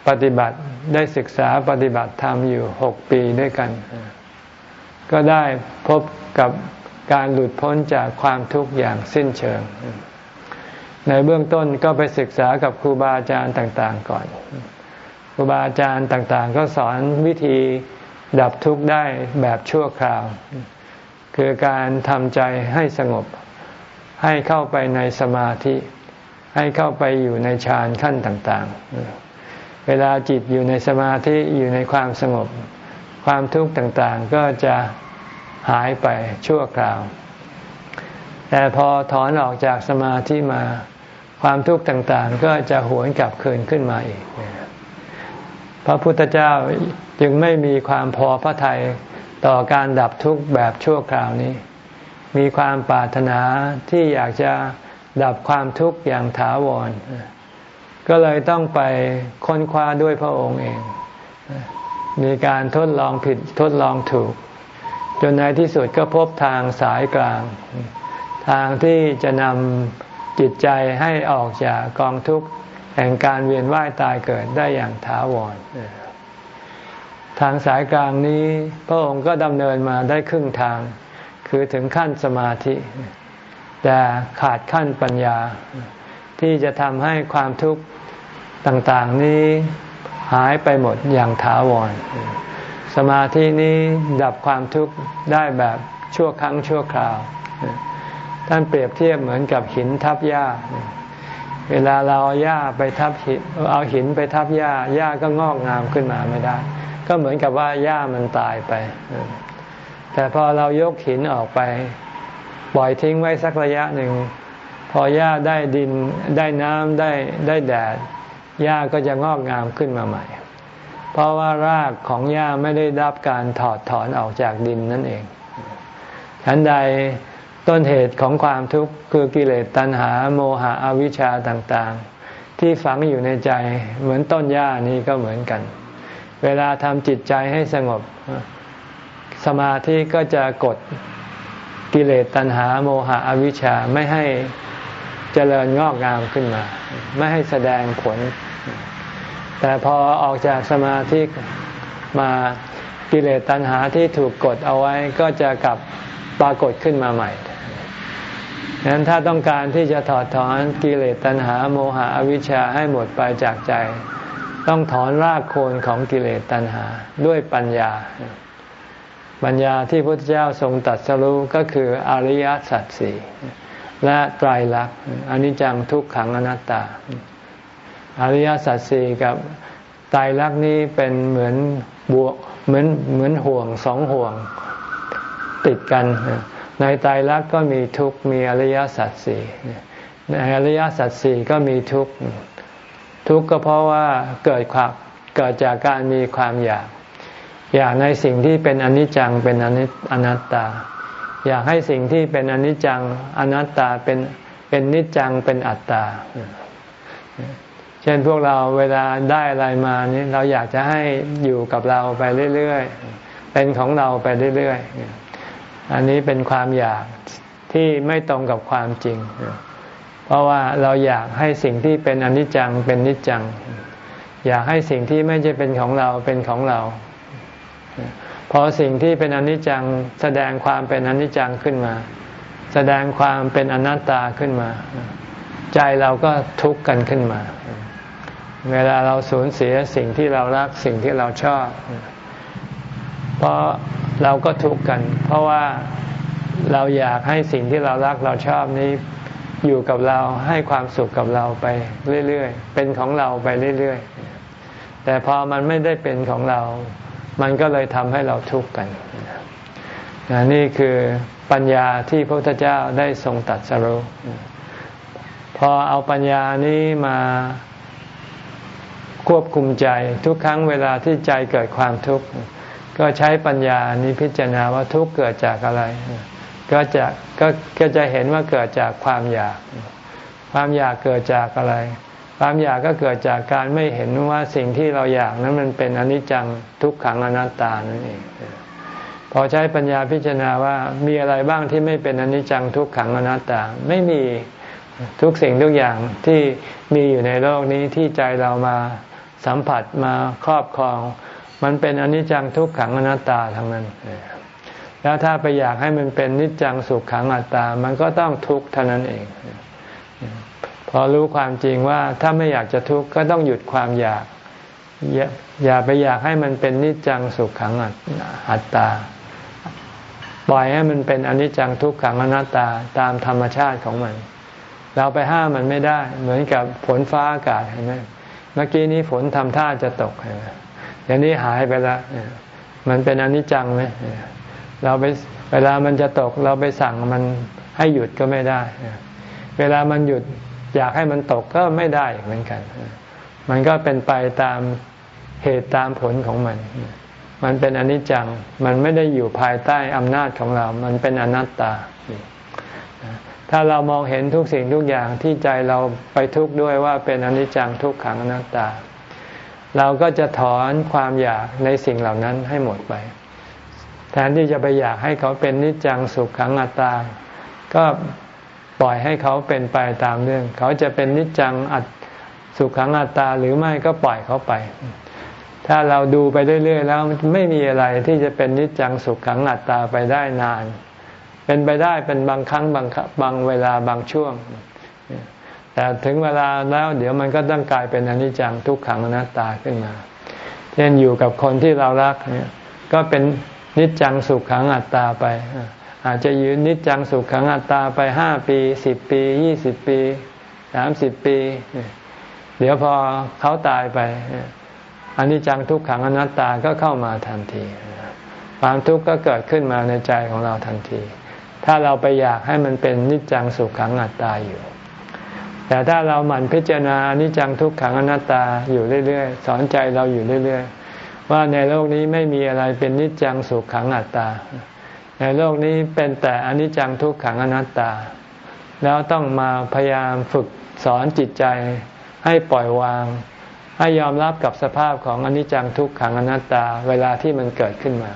ปฏิบัติได้ศึกษาปฏิบัติธรรมอยู่หกปีด้วยกัน ก็ได้พบกับการหลุดพ้นจากความทุกข์อย่างสิ้นเชิง ในเบื้องต้นก็ไปศึกษากับครูบาอาจารย์ต่าง ๆ ก่อน ครูบาอาจารย์ต่าง ๆ ก็สอนวิธีดับทุกข์ได้แบบชั่วคราว คือการทำใจให้สงบ ให้เข้าไปในสมาธิ ให้เข้าไปอยู่ในฌานขั้นต่าง ๆ เวลาจิตอยู่ในสมาธิอยู่ในความสงบ ความทุกข์ต่างๆ ก็จะหายไปชั่วคราว แต่พอถอนออกจากสมาธิมา ความทุกข์ต่างๆ ก็จะหวนกลับคืนขึ้นมาอีก พระพุทธเจ้าจึงไม่มีความพอพระทัยต่อการดับทุกข์แบบชั่วคราวนี้ มีความปรารถนาที่อยากจะดับความทุกข์อย่างถาวร ก็เลยต้องไปค้นคว้าด้วยพระองค์เอง มีการทดลองผิดทดลองถูก จนในที่สุดก็พบทางสายกลาง ทางที่จะนำจิตใจให้ออกจากกองทุกข์แห่งการเวียนว่ายตายเกิดได้อย่างถาวร ทางสายกลางนี้พระองค์ก็ดำเนินมาได้ครึ่งทาง คือถึงขั้นสมาธิ แต่ขาดขั้นปัญญา ที่จะทำให้ความทุกข์ต่างๆนี้หายไปหมดอย่างถาวร สมาธินี้ดับความทุกข์ได้แบบชั่วครั้งชั่วคราว ท่านเปรียบเทียบเหมือนกับหินทับหญ้า เวลาเราเอาหญ้าไปทับหินเอาหินไปทับหญ้าหญ้าก็งอกงามขึ้นมาไม่ได้ ก็เหมือนกับว่าหญ้ามันตายไป แต่พอเรายกหินออกไป ปล่อยทิ้งไว้สักระยะหนึ่ง พอหญ้าได้ดินได้น้ำได้ได้แดดหญ้าก็จะงอกงามขึ้นมาใหม่ เพราะว่ารากของหญ้าไม่ได้รับการถอดถอนออกจากดินนั่นเองฉันใดต้นเหตุของความทุกข์คือกิเลสตัณหาโมหะอวิชชาต่างๆ ที่ฝังอยู่ในใจเหมือนต้นหญ้านี้ก็เหมือนกัน เวลาทำจิตใจให้สงบ สมาธิก็จะกดกิเลสตัณหาโมหะอวิชชาไม่ให้ เจริญงอกงามขึ้นมา ไม่ให้แสดงผล แต่พอออกจากสมาธิมากิเลสตัณหาที่ถูกกดเอาไว้ก็จะกลับปรากฏขึ้นมาใหม่ดังนั้นถ้าต้องการที่จะถอดถอนกิเลสตัณหาโมหะอวิชชาให้หมดไปจากใจ ต้องถอนรากโคนของกิเลสตัณหาด้วยปัญญา ปัญญาที่พระพุทธเจ้าทรงตัดสรู้ก็คืออริยสัจสี่ และไตรลักษณ์อนิจจังทุกขังอนัตตา อริยสัจสี่กับไตรลักษณ์นี้เป็นเหมือนบวกเหมือนเหมือนห่วงสองห่วงติดกัน ในไตรลักษณ์ก็มีทุกมีอริยสัจสี่ในอริยสัจสี่ก็มีทุกทุกก็เพราะว่าเกิดความเกิดจากการมีความอยาก อยากในสิ่งที่เป็นอนิจจังเป็นอนิอนัตตา อยากให้สิ่งที่เป็นอนิจจังอนัตตาเป็นเป็นนิจจังเป็นอัตตา เช่นพวกเราเวลาได้อะไรมานี่เราอยากจะให้อยู่กับเราไปเรื่อยๆ เป็นของเราไปเรื่อยๆ อันนี้เป็นความอยากที่ไม่ตรงกับความจริง เพราะว่าเราอยากให้สิ่งที่เป็นอนิจจังเป็นนิจจัง อยากให้สิ่งที่ไม่ใช่เป็นของเราเป็นของเรา พอสิ่งที่เป็นอนิจจังแสดงความเป็นอนิจจังขึ้นมา แสดงความเป็นอนัตตาขึ้นมา ใจเราก็ทุกข์กันขึ้นมา เวลาเราสูญเสียสิ่งที่เรารักสิ่งที่เราชอบ เพราะเราก็ทุกข์กัน เพราะว่าเราอยากให้สิ่งที่เรารักเราชอบนี้อยู่กับเราให้ความสุขกับเราไปเรื่อยๆ เป็นของเราไปเรื่อยๆ แต่พอมันไม่ได้เป็นของเรา มันก็เลยทำให้เราทุกข์กันนี่คือปัญญาที่พระพุทธเจ้าได้ทรงตัดสรุพอเอาปัญญานี้มาควบคุมใจทุกครั้งเวลาที่ใจเกิดความทุกข์ก็ใช้ปัญญานี้พิจารณาว่าทุกข์เกิดจากอะไร ก็จะก็ก็จะเห็นว่าเกิดจากความอยาก ความอยากเกิดจากอะไร ความอยากก็เกิดจากการไม่เห็นว่าสิ่งที่เราอยากนั้นมันเป็นอนิจจังทุกขังอนัตตานั่นเองพอใช้ปัญญาพิจารณาว่ามีอะไรบ้างที่ไม่เป็นอนิจจังทุกขังอนัตตา ไม่มีทุกสิ่งทุกอย่างที่มีอยู่ในโลกนี้ที่ใจเรามาสัมผัสมาครอบครอง มันเป็นอนิจจังทุกขังอนัตตาทั้งนั้น แล้วถ้าไปอยากให้มันเป็นนิจจังสุขขังอัตตา มันก็ต้องทุกข์เท่านั้นเอง พอรู้ความจริงว่าถ้าไม่อยากจะทุกข์ก็ต้องหยุดความอยากอย่าอย่าไปอยากให้มันเป็นนิจจังสุขขังอัตตา ปล่อยให้มันเป็นอนิจจังทุกขังอนัตตาตามธรรมชาติของมัน เราไปห้ามมันไม่ได้ เหมือนกับฝนฟ้าอากาศเห็นไหมเมื่อกี้นี้ฝนทำท่าจะตกเห็นไหมอย่นี้หายไปแล้วมันเป็นอนิจจังไหมเราไปเวลามันจะตกเราไปสั่งมันให้หยุดก็ไม่ได้ เวลามันหยุด อยากให้มันตกก็ไม่ได้เหมือนกัน มันก็เป็นไปตามเหตุตามผลของมัน มันเป็นอนิจจัง มันไม่ได้อยู่ภายใต้อำนาจของเรา มันเป็นอนัตตา ถ้าเรามองเห็นทุกสิ่งทุกอย่างที่ใจเราไปทุกข์ด้วยว่าเป็นอนิจจังทุกขังอนัตตา เราก็จะถอนความอยากในสิ่งเหล่านั้นให้หมดไป แทนที่จะไปอยากให้เขาเป็นนิจจังสุขขังอัตตา ก็ ปล่อยให้เขาเป็นไปตามเรื่อง เขาจะเป็นนิจจังอัสุขขังอัตตาหรือไม่ก็ปล่อยเขาไป ถ้าเราดูไปเรื่อยๆแล้วไม่มีอะไรที่จะเป็นนิจจังสุขขังอัตตาไปได้นาน เป็นไปได้เป็นบางครั้งบางบางเวลาบางช่วง แต่ถึงเวลาแล้วเดี๋ยวมันก็ต้องกลายเป็นอนิจจังทุกขังอนัตตาขึ้นมา เช่นอยู่กับคนที่เรารักเนี่ยก็เป็นนิจจังสุขขังอัตตาไป อาจจะยืนนิจจังสุขขังอัตตาไปห้าปีสิบปียี่สิบปีสามสิบปี เดี๋ยวพอเขาตายไปอันนี้จังทุกขังอนัตตาก็เข้ามาทันที ความทุกข์ก็เกิดขึ้นมาในใจของเราทันที ถ้าเราไปอยากให้มันเป็นนิจจังสุขขังอนัตตาอยู่ แต่ถ้าเราหมั่นพิจารณานิจจังทุกขังอนัตตาอยู่เรื่อยๆสอนใจเราอยู่เรื่อยๆว่าในโลกนี้ไม่มีอะไรเป็นนิจจังสุขขังอนัตตา ในโลกนี้เป็นแต่อนิจจังทุกขังอนัตตา แล้วต้องมาพยายามฝึกสอนจิตใจให้ปล่อยวาง ให้ยอมรับกับสภาพของอนิจจังทุกขังอนัตตาเวลาที่มันเกิดขึ้นมา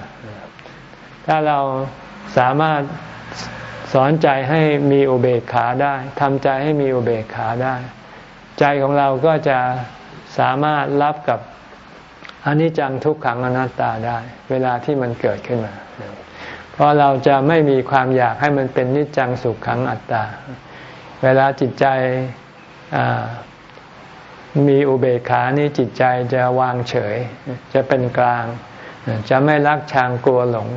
ถ้าเราสามารถสอนใจให้มีอุเบกขาได้ทำใจให้มีอุเบกขาได้ ใจของเราก็จะสามารถรับกับอนิจจังทุกขังอนัตตาได้ เวลาที่มันเกิดขึ้นมา เพราะเราจะไม่มีความอยากให้มันเป็นนิจจังสุขขังอัตตา เวลาจิตใจมีอุเบกขานี่จิตใจจะวางเฉย จะเป็นกลาง จะไม่รักชางกลัวหลง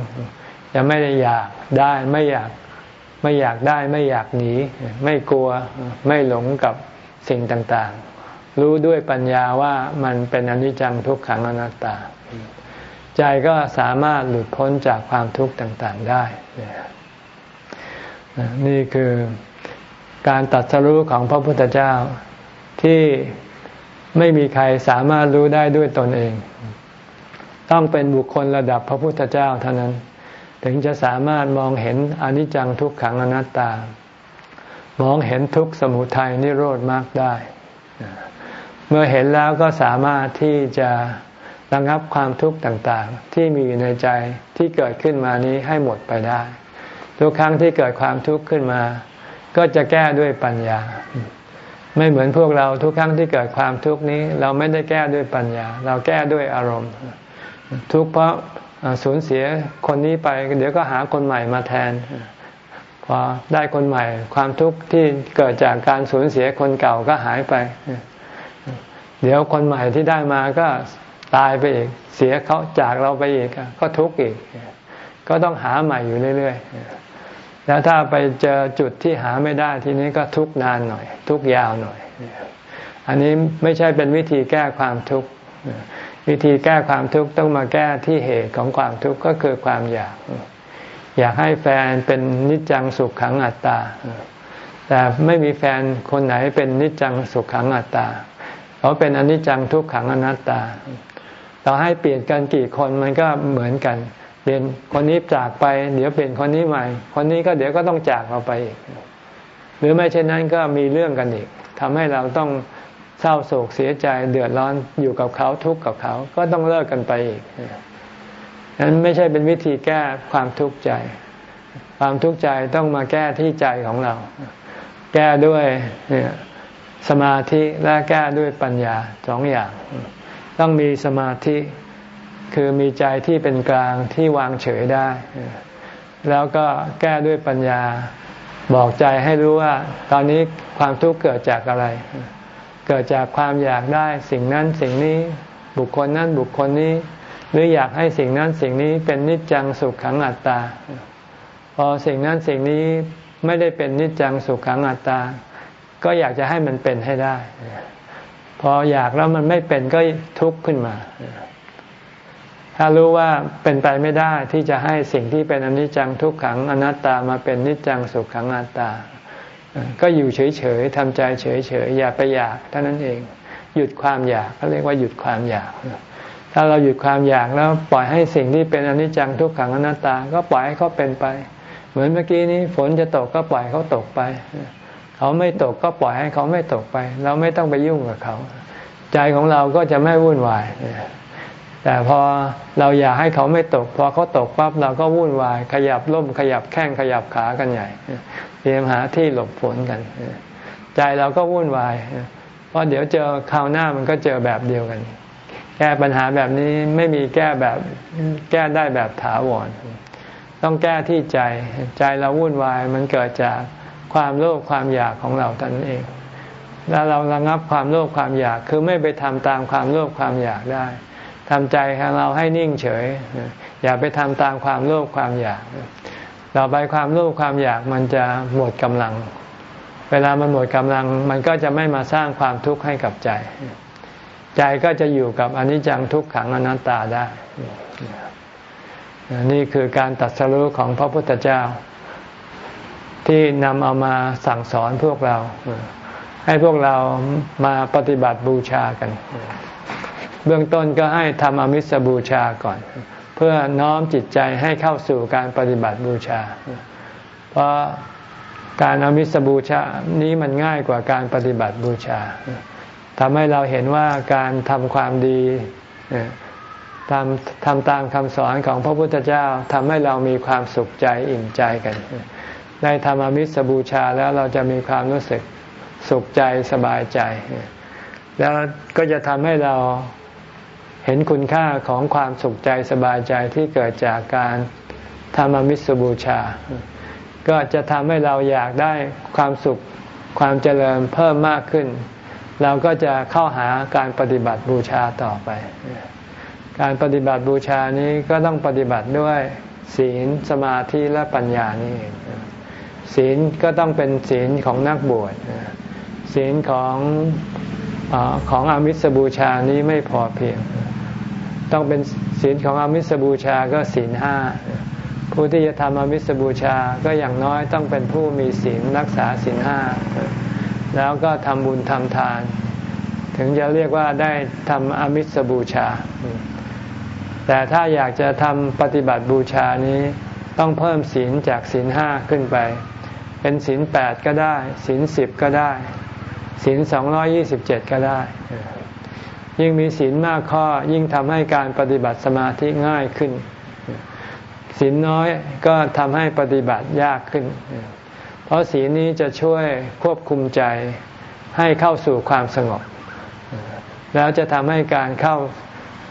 จะไม่ได้อยากได้ไม่อยากไม่อยากได้ไม่อยากหนี ไม่กลัวไม่หลงกับสิ่งต่างๆ รู้ด้วยปัญญาว่ามันเป็นอนิจจังทุกขังอนัตตา ใจก็สามารถหลุดพ้นจากความทุกข์ต่างๆได้ นี่คือการตัดสรู้ของพระพุทธเจ้าที่ไม่มีใครสามารถรู้ได้ด้วยตนเอง ต้องเป็นบุคคลระดับพระพุทธเจ้าเท่านั้น ถึงจะสามารถมองเห็นอนิจจังทุกขังอนัตตา มองเห็นทุกสมุทัยนิโรธมากได้ เมื่อเห็นแล้วก็สามารถที่จะ ระงับความทุกข์ต่างๆ ที่มีอยู่ในใจที่เกิดขึ้นมานี้ให้หมดไปได้ ทุกครั้งที่เกิดความทุกข์ขึ้นมา ก็จะแก้ด้วยปัญญา ไม่เหมือนพวกเราทุกครั้งที่เกิดความทุกข์นี้ เราไม่ได้แก้ด้วยปัญญา เราแก้ด้วยอารมณ์ ทุกเพราะสูญเสียคนนี้ไป เดี๋ยวก็หาคนใหม่มาแทนพอได้คนใหม่ ความทุกข์ที่เกิดจากการสูญเสียคนเก่าก็หายไป เดี๋ยวคนใหม่ที่ได้มาก็ ตายไปอีก เสียเขาจากเราไปอีกก็ทุกข์อีก ก็ต้องหาใหม่อยู่เรื่อยๆ แล้วถ้าไปเจอจุดที่หาไม่ได้ทีนี้ก็ทุกนานหน่อย ทุกยาวหน่อย อันนี้ไม่ใช่เป็นวิธีแก้ความทุกข์วิธีแก้ความทุกข์ต้องมาแก้ที่เหตุของความทุกข์ก็คือความอยาก อยากให้แฟนเป็นนิจจังสุขขังอัตตา แต่ไม่มีแฟนคนไหนเป็นนิจจังสุขขังอัตตาเขาเป็นอนิจจังทุกขังอนัตตา เราให้เปลี่ยนกันกี่คนมันก็เหมือนกันเปลี่ยนคนนี้จากไป เดี๋ยวเปลี่ยนคนนี้ใหม่ คนนี้ก็เดี๋ยวก็ต้องจากเราไปอีกหรือไม่เช่นนั้นก็มีเรื่องกันอีกทำให้เราต้องเศร้าโศกเสียใจเดือดร้อนอยู่กับเขาทุกข์กับเขาก็ต้องเลิกกันไปอีกนั้นไม่ใช่เป็นวิธีแก้ความทุกข์ใจ ความทุกข์ใจต้องมาแก้ที่ใจของเรา แก้ด้วยสมาธิและแก้ด้วยปัญญาสองอย่าง ต้องมีสมาธิ คือมีใจที่เป็นกลางที่วางเฉยได้ แล้วก็แก้ด้วยปัญญาบอกใจให้รู้ว่า ตอนนี้ความทุกข์เกิดจากอะไร เกิดจากความอยากได้สิ่งนั้นสิ่งนี้บุคคลนั้นบุคคลนี้ หรืออยากให้สิ่งนั้นสิ่งนี้เป็นนิจจังสุขขังอัตตา พอสิ่งนั้นสิ่งนี้ไม่ได้เป็นนิจจังสุขขังอัตตา ก็อยากจะให้มันเป็นให้ได้ พออยากแล้วมันไม่เป็นก็ทุกข์ขึ้นมา ถ้ารู้ว่าเป็นไปไม่ได้ที่จะให้สิ่งที่เป็นอนิจจังทุกขังอนัตตามาเป็นนิจจังสุขขังอนัตตา ก็อยู่เฉยๆทำใจเฉยๆอย่าไปอยากเท่านั้นเอง หยุดความอยากเขาเรียกว่าหยุดความอยากถ้าเราหยุดความอยากแล้วปล่อยให้สิ่งที่เป็นอนิจจังทุกขังอนัตตา ก็ปล่อยให้เขาเป็นไป เหมือนเมื่อกี้นี้ฝนจะตกก็ปล่อยเขาตกไป เขาไม่ตกก็ปล่อยให้เขาไม่ตกไป เราไม่ต้องไปยุ่งกับเขา ใจของเราก็จะไม่วุ่นวาย แต่พอเราอยากให้เขาไม่ตก พอเขาตกปั๊บเราก็วุ่นวาย ขยับล่มขยับแข้งขยับขากันใหญ่ เตรียมหาที่หลบฝนกัน ใจเราก็วุ่นวาย เพราะเดี๋ยวเจอคราวหน้ามันก็เจอแบบเดียวกัน แก้ปัญหาแบบนี้ไม่มีแก้แบบแก้ได้แบบถาวรต้องแก้ที่ใจ ใจเราวุ่นวายมันเกิดจาก ความโลภความอยากของเราตนเอง แล้วเราระงับความโลภความอยากคือไม่ไปทำตามความโลภความอยากได้ทำใจของเราให้นิ่งเฉย อย่าไปทำตามความโลภความอยากต่อไปความโลภความอยากมันจะหมดกำลัง เวลามันหมดกำลัง มันก็จะไม่มาสร้างความทุกข์ให้กับใจ ใจก็จะอยู่กับอนิจจังทุกขังอนัตตาได้ นี่คือการตัดสรุของพระพุทธเจ้า ที่นำเอามาสั่งสอนพวกเรา ให้พวกเรามาปฏิบัติบูชากัน เบื้องต้นก็ให้ทำอมิสบูชาก่อน เพื่อน้อมจิตใจให้เข้าสู่การปฏิบัติบูชา เพราะการอามิสบูชานี้มันง่ายกว่าการปฏิบัติบูชาทำให้เราเห็นว่าการทำความดีทำทำตามคำสอนของพระพุทธเจ้าทำให้เรามีความสุขใจอิ่มใจกัน ได้ทำอมิสบูชาแล้วเราจะมีความรู้สึกสุขใจสบายใจ แล้วก็จะทำให้เราเห็นคุณค่าของความสุขใจสบายใจที่เกิดจากการทำอมิสบูชา ก็จะทำให้เราอยากได้ความสุขความเจริญเพิ่มมากขึ้น เราก็จะเข้าหาการปฏิบัติบูชาต่อไป การปฏิบัติบูชานี้ก็ต้องปฏิบัติด้วยศีลสมาธิและปัญญานี่เอง ศีลก็ต้องเป็นศีลของนักบวชศีลของของอามิสบูชานี้ไม่พอเพียง ต้องเป็นศีลของอมิสบูชาก็ศีลห้าผู้ที่จะทำอมิสบูชาก็อย่างน้อยต้องเป็นผู้มีศีลรักษาศีลห้าแล้วก็ทำบุญทำทาน ถึงจะเรียกว่าได้ทำอมิสบูชา แต่ถ้าอยากจะทำปฏิบัติบูชานี้ต้องเพิ่มศีลจากศีลห้าขึ้นไป เป็นศีลแปดก็ได้ศีลสิบก็ได้ศีลสองร้อยี่สิบเจ็ดก็ได้ ยิ่งมีศีลมากข้อยิ่งทำให้การปฏิบัติสมาธิง่ายขึ้นศีลน้อยก็ทำให้ปฏิบัติยากขึ้น เพราะศีลนี้จะช่วยควบคุมใจให้เข้าสู่ความสงบ แล้วจะทำให้การเข้า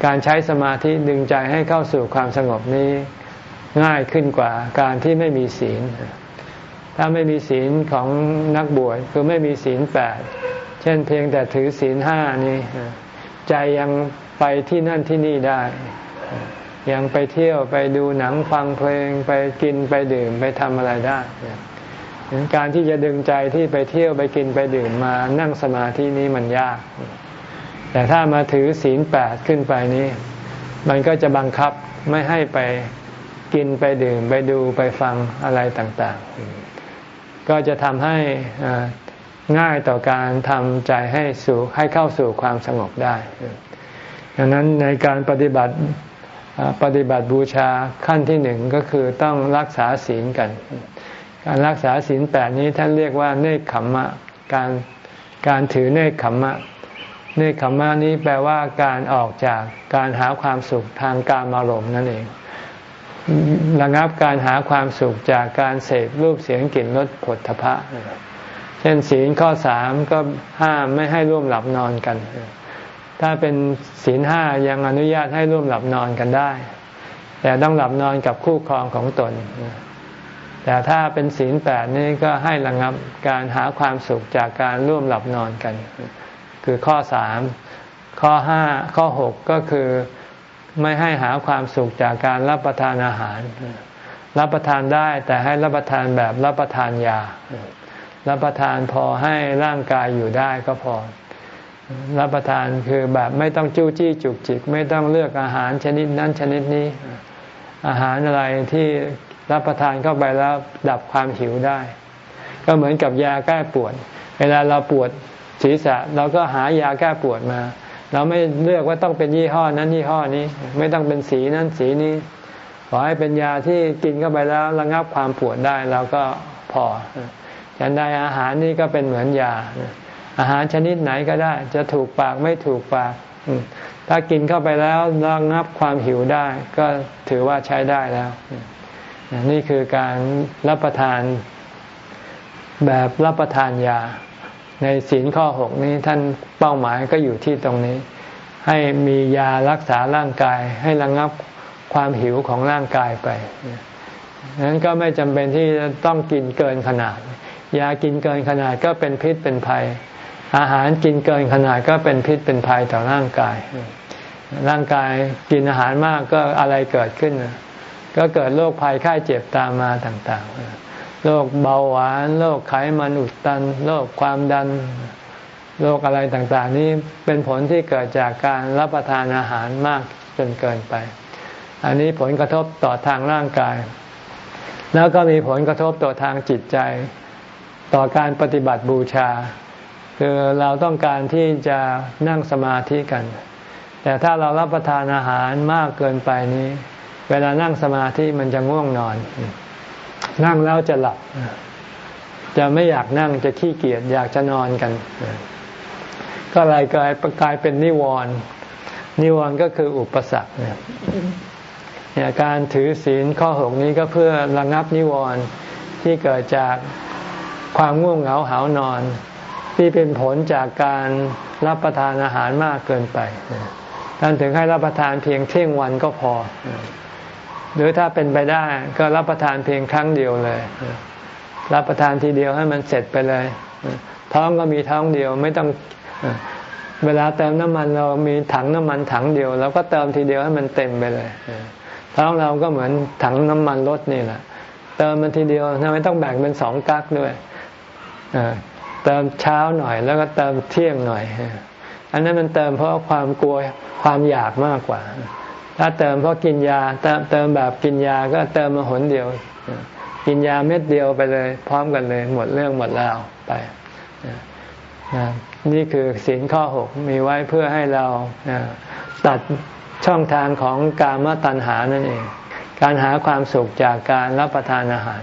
การใช้สมาธิดึงใจให้เข้าสู่ความสงบนี้ง่ายขึ้นกว่าการที่ไม่มีศีล ถ้าไม่มีศีลของนักบวชคือไม่มีศีลแปดเช่นเพียงแต่ถือศีลห้านี้ใจยังไปที่นั่นที่นี่ได้ ยังไปเที่ยวไปดูหนังฟังเพลงไปกินไปดื่มไปทำอะไรได้การที่จะดึงใจที่ไปเที่ยวไปกินไปดื่มมานั่งสมาธินี้มันยาก แต่ถ้ามาถือศีลแปดขึ้นไปนี้ มันก็จะบังคับไม่ให้ไปกินไปดื่มไปดูไปฟังอะไรต่าง ๆ ก็จะทำให้ง่ายต่อการทำใจให้สู่ให้เข้าสู่ความสงบได้ ดังนั้นในการปฏิบัติปฏิบัติบูชาขั้นที่หนึ่งก็คือต้องรักษาศีลกัน การรักษาศีลแปดนี้ท่านเรียกว่าเนคขมมะ การการถือเนคขมมะ เนคขมมะนี้แปลว่าการออกจากการหาความสุขทางการอารมณ์นั่นเอง ระงับการหาความสุขจากการเสพรูปเสียงกลิ่นรสผลทพะ เช่นศีลข้อสามก็ห้ามไม่ให้ร่วมหลับนอนกัน ถ้าเป็นศีลห้ายังอนุญาตให้ร่วมหลับนอนกันได้ แต่ต้องหลับนอนกับคู่ครองของตน แต่ถ้าเป็นศีลแปดนี่ก็ให้ระงับการหาความสุขจากการร่วมหลับนอนกัน คือข้อสามข้อห้าข้อหกก็คือ ไม่ให้หาความสุขจากการรับประทานอาหาร รับประทานได้แต่ให้รับประทานแบบรับประทานยา รับประทานพอให้ร่างกายอยู่ได้ก็พอ รับประทานคือแบบไม่ต้องจู้จี้จุกจิก ไม่ต้องเลือกอาหารชนิดนั้นชนิดนี้ อาหารอะไรที่รับประทานเข้าไปแล้วดับความหิวได้ ก็เหมือนกับยาแก้ปวด เวลาเราปวดศีรษะเราก็หายาแก้ปวดมา เราไม่เลือกว่าต้องเป็นยี่ห้อนั้นยี่ห้อนี้ ไม่ต้องเป็นสีนั้นสีนี้ ขอให้เป็นยาที่กินเข้าไปแล้วระงับความปวดได้เราก็พอฉันใดอาหารนี่ก็เป็นเหมือนยา อาหารชนิดไหนก็ได้ จะถูกปากไม่ถูกปากถ้ากินเข้าไปแล้วระงับความหิวได้ ก็ถือว่าใช้ได้แล้ว นี่คือการรับประทานแบบรับประทานยา ในศีลข้อหกนี้ท่านเป้าหมายก็อยู่ที่ตรงนี้ ให้มียารักษาร่างกาย ให้ระงับความหิวของร่างกายไปนั้นก็ไม่จำเป็นที่จะต้องกินเกินขนาด ยากินเกินขนาดก็เป็นพิษเป็นภัย อาหารกินเกินขนาดก็เป็นพิษเป็นภัยต่อร่างกาย ร่างกายกินอาหารมากก็อะไรเกิดขึ้น ก็เกิดโรคภัยไข้เจ็บตามมาต่าง ๆ โรคเบาหวานโรคไขมันอุดตันโรคความดันโรคอะไรต่างๆ นี้เป็นผลที่เกิดจากการรับประทานอาหารมากจนเกินไป อันนี้ผลกระทบต่อทางร่างกาย แล้วก็มีผลกระทบต่อทางจิตใจ ต่อการปฏิบัติบูชา คือเราต้องการที่จะนั่งสมาธิกัน แต่ถ้าเรารับประทานอาหารมากเกินไปนี้ เวลานั่งสมาธิมันจะง่วงนอน นั่งแล้วจะหลับ จะไม่อยากนั่งจะขี้เกียจอยากจะนอนกัน ก็เลยกลายกลายเป็นนิวรณ์นิวรณ์ก็คืออุปสรรคเนี่ยการถือศีลข้อหกนี้ก็เพื่อระงับนิวรณ์ที่เกิดจากความง่วงเหงาหานอน ที่เป็นผลจากการรับประทานอาหารมากเกินไปท่านถึงให้รับประทานเพียงเที่ยงวันก็พอ หรือถ้าเป็นไปได้ก็รับประทานเพียงครั้งเดียวเลย รับประทานทีเดียวให้มันเสร็จไปเลย ท้องก็มีท้องเดียวไม่ต้องเวลาเติมน้ำมันเรามีถังน้ำมันถังเดียวเราก็เติมทีเดียวให้มันเต็มไปเลยท้องเราก็เหมือนถังน้ำมันรถนี่แหละเติมมันทีเดียวทำไมต้องแบ่งเป็นสองกักด้วยเติมเช้าหน่อย แล้วก็เติมเที่ยงหน่อย อันนั้นมันเติมเพราะความกลัวความอยากมากกว่า ถ้าเติมเพราะกินยาเติมเติมแบบกินยาก็เติมมาหนเดียว กินยาเม็ดเดียวไปเลย พร้อมกันเลย หมดเรื่องหมดราวไปนี่คือศีลข้อหกมีไว้เพื่อให้เราตัดช่องทางของการมตัณหานั่นเอง การหาความสุขจากการรับประทานอาหาร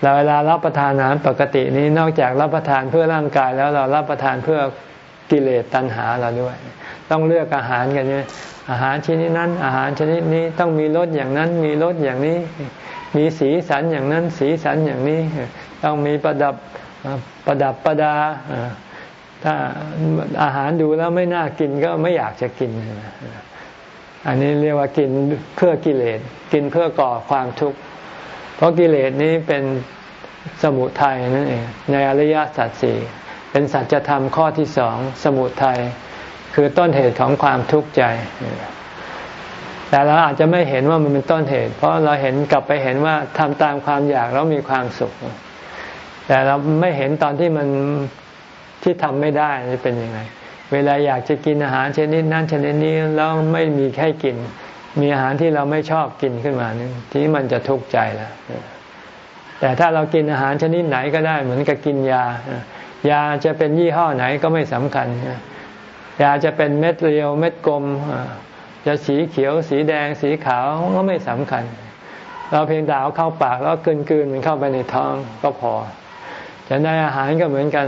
เราเวลารับประทานอาหารปกตินี้นอกจากรับประทานเพื่อร่างกายแล้วเรารับประทานเพื่อกิเลสตัณหาเราด้วย ต้องเลือกอาหารกันเนี่ย อาหารชนิดนั้น อาหารชนิดนี้ต้องมีรสอย่างนั้น มีรสอย่างนี้ มีสีสันอย่างนั้น สีสันอย่างนี้ ต้องมีประดับประดับประดา ถ้าอาหารดูแล้วไม่น่ากินก็ไม่อยากจะกิน อันนี้เรียกว่ากินเพื่อกิเลส กินเพื่อก่อความทุกข์ เพราะกิเลสนี้เป็นสมุทัยนั่นเองในอริยสัจสี่เป็นสัจธรรมข้อที่สองสมุทัย คือต้นเหตุของความทุกข์ใจ แต่เราอาจจะไม่เห็นว่ามันเป็นต้นเหตุ เพราะเราเห็นกลับไปเห็นว่าทำตามความอยากแล้วมีความสุข แต่เราไม่เห็นตอนที่มันที่ทำไม่ได้จะเป็นยังไง เวลาอยากจะกินอาหารชนิดนั้นชนิดนี้แล้วไม่มีแค่กิน มีอาหารที่เราไม่ชอบกินขึ้นมานี่ทีนี้มันจะทุกข์ใจแล้วแต่ถ้าเรากินอาหารชนิดไหนก็ได้เหมือนกับกินยา ยาจะเป็นยี่ห้อไหนก็ไม่สำคัญ ยาจะเป็นเม็ดเรียวเม็ดกลม จะสีเขียว สีแดง สีขาวก็ไม่สำคัญ เราเพียงแต่เอาเข้าปากแล้วกลืนมันเข้าไปในท้องก็พอ จะได้อาหารก็เหมือนกัน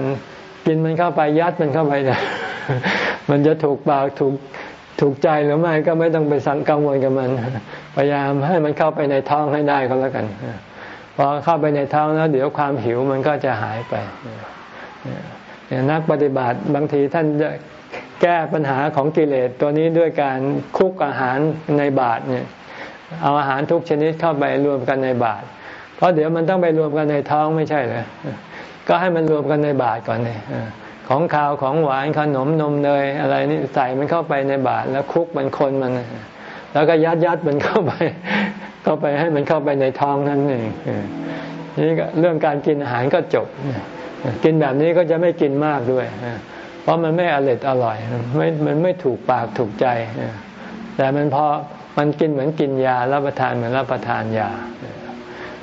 กินมันเข้าไปยัดมันเข้าไปเนี่ยมันจะถูกปากถูกถูกใจหรือไม่ก็ไม่ต้องไปสังกังวลกับมัน พยายามให้มันเข้าไปในท้องให้ได้ก็แล้วกันพอเข้าไปในท้องแล้ว เดี๋ยวความหิวมันก็จะหายไปนักปฏิบัติบางทีท่านจะ แก้ปัญหาของกิเลสตัวนี้ด้วยการคุกอาหารในบาตรเนี่ย เอาอาหารทุกชนิดเข้าไปรวมกันในบาตรเพราะเดี๋ยวมันต้องไปรวมกันในท้องไม่ใช่เหรอก็ให้มันรวมกันในบาตรก่อนเลยของข้าวของหวานขนมนมเนยอะไรนี่ใส่มันเข้าไปในบาตรแล้วคุกมันคนมัน แล้วก็ยัดยัดมันเข้าไปเข้าไปให้มันเข้าไปในท้องนั่นเองนี่ก็เรื่องการกินอาหารก็จบ กินแบบนี้ก็จะไม่กินมากด้วย เพราะมันไม่อร่อยอร่อยไม่มันไม่ถูกปากถูกใจ แต่มันพอมันกินเหมือนกินยารับประทานเหมือนรับประทานยา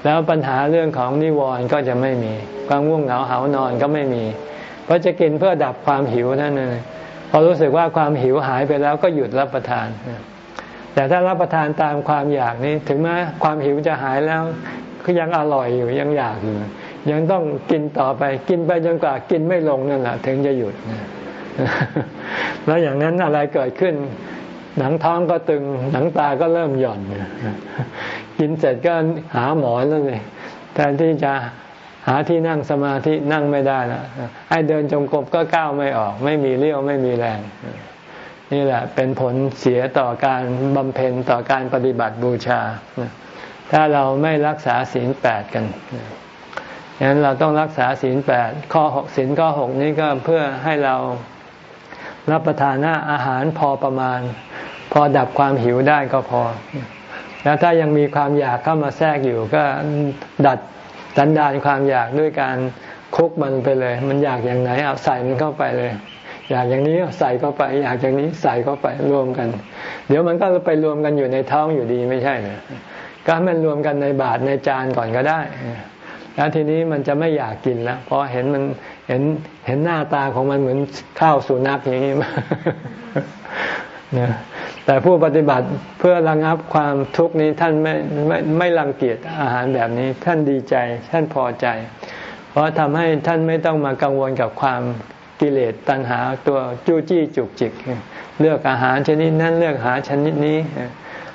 แล้วปัญหาเรื่องของนิวรณ์ก็จะไม่มี ความง่วงเหงาหานอนก็ไม่มี เพราะจะกินเพื่อดับความหิวนั่นเองพอรู้สึกว่าความหิวหายไปแล้วก็หยุดรับประทาน แต่ถ้ารับประทานตามความอยากนี้ ถึงแม้ความหิวจะหายแล้วก็ยังอร่อยอยู่ยังอยากอยู่ ยังต้องกินต่อไป กินไปจนกว่ากินไม่ลงนั่นแหละถึงจะหยุดแล้วอย่างนั้นอะไรเกิดขึ้น หนังท้องก็ตึง หนังตาก็เริ่มหย่อน กินเสร็จก็หาหมอแล้วเลยแทนที่จะหาที่นั่งสมาธินั่งไม่ได้แล้วให้เดินจงกรมก็ก้าวไม่ออก ไม่มีเลี้ยวไม่มีแรง นี่แหละ เป็นผลเสียต่อการบำเพ็ญต่อการปฏิบัติบูชา ถ้าเราไม่รักษาศีลแปดกัน ฉะนั้นเราต้องรักษาศีลแปดข้อหกศีลข้อหกนี้ก็เพื่อให้เรารับประทานอาหารพอประมาณ พอดับความหิวได้ก็พอ แล้วถ้ายังมีความอยากเข้ามาแทรกอยู่ก็ดัดดันดานความอยากด้วยการคุกมันไปเลย มันอยากอย่างไหนเอาใส่มันเข้าไปเลย อยากอย่างนี้ใส่เข้าไป อยากอย่างนี้ใส่เข้าไปรวมกัน เดี๋ยวมันก็ไปรวมกันอยู่ในท้องอยู่ดีไม่ใช่เหรอก็มันรวมกันในบาทในจานก่อนก็ได้ แล้วทีนี้มันจะไม่อยากกินแล้วเพราะเห็นมันเห็นเห็นหน้าตาของมันเหมือนข้าวสุนัขอย่างนี้มานะแต่ผู้ปฏิบัติเพื่อระงับความทุกข์นี้ท่านไม่ไม่ไม่รังเกียจอาหารแบบนี้ ท่านดีใจ ท่านพอใจ เพราะทำให้ท่านไม่ต้องมากังวลกับความกิเลสตัณหาตัวจู้จี้จุกจิก เลือกอาหารชนิดนั้นเลือกหาชนิดนี้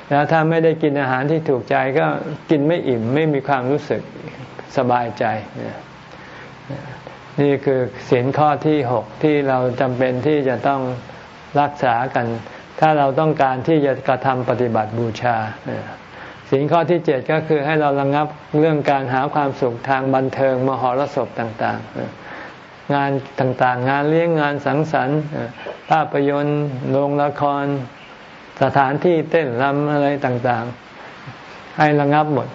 แล้วถ้าไม่ได้กินอาหารที่ถูกใจก็กินไม่อิ่มไม่มีความรู้สึก สบายใจนี่คือศีลข้อที่หกที่เราจำเป็นที่จะต้องรักษากัน ถ้าเราต้องการที่จะกระทำปฏิบัติบูชาศีลข้อที่เจ็ดก็คือให้เราระงับเรื่องการหาความสุขทางบันเทิงมหรสพต่าง ๆ งานต่างๆ งานเลี้ยงงานสังสรรค์ภาพยนตร์โรงละคร สถานที่เต้นรำอะไรต่างๆ ให้ระงับหมด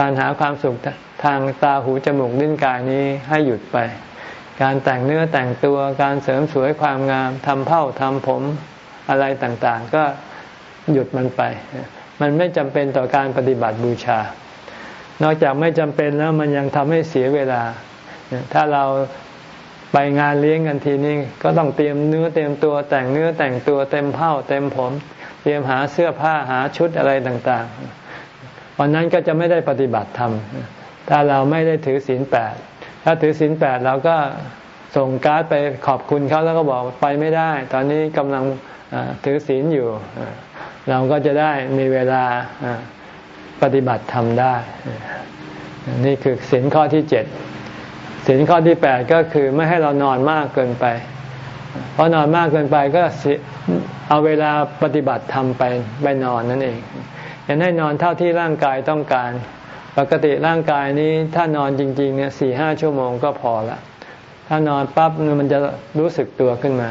การหาความสุขทางตาหูจมูกลิ้นกายนี้ให้หยุดไป การแต่งเนื้อแต่งตัวการเสริมสวยความงามทำเผ้าทำผมอะไรต่างๆ ก็หยุดมันไป มันไม่จำเป็นต่อการปฏิบัติบูชา นอกจากไม่จำเป็นแล้วมันยังทำให้เสียเวลา ถ้าเราไปงานเลี้ยงกันทีนี้ก็ต้องเตรียมเนื้อเตรียมตัวแต่งเนื้อแต่งตัวเต็มเผ้าเต็มผม เตรียมหาเสื้อผ้าหาชุดอะไรต่างๆ วันนั้นก็จะไม่ได้ปฏิบัติธรรม ถ้าเราไม่ได้ถือศีลแปด ถ้าถือศีลแปดเราก็ส่งการ์ดไปขอบคุณเขาแล้วก็บอกไปไม่ได้ ตอนนี้กำลังถือศีลอยู่ เราก็จะได้มีเวลาปฏิบัติทำได้ นี่คือศีลข้อที่เจ็ดศีลข้อที่แปดก็คือไม่ให้เรานอนมากเกินไป เพราะนอนมากเกินไปก็เอาเวลาปฏิบัติทำไปไปนอนนั่นเอง อย่าให้นอนเท่าที่ร่างกายต้องการ ปกติร่างกายนี้ถ้านอนจริงๆเนี่ยสี่ห้าชั่วโมงก็พอละ ถ้านอนปั๊บมันจะรู้สึกตัวขึ้นมา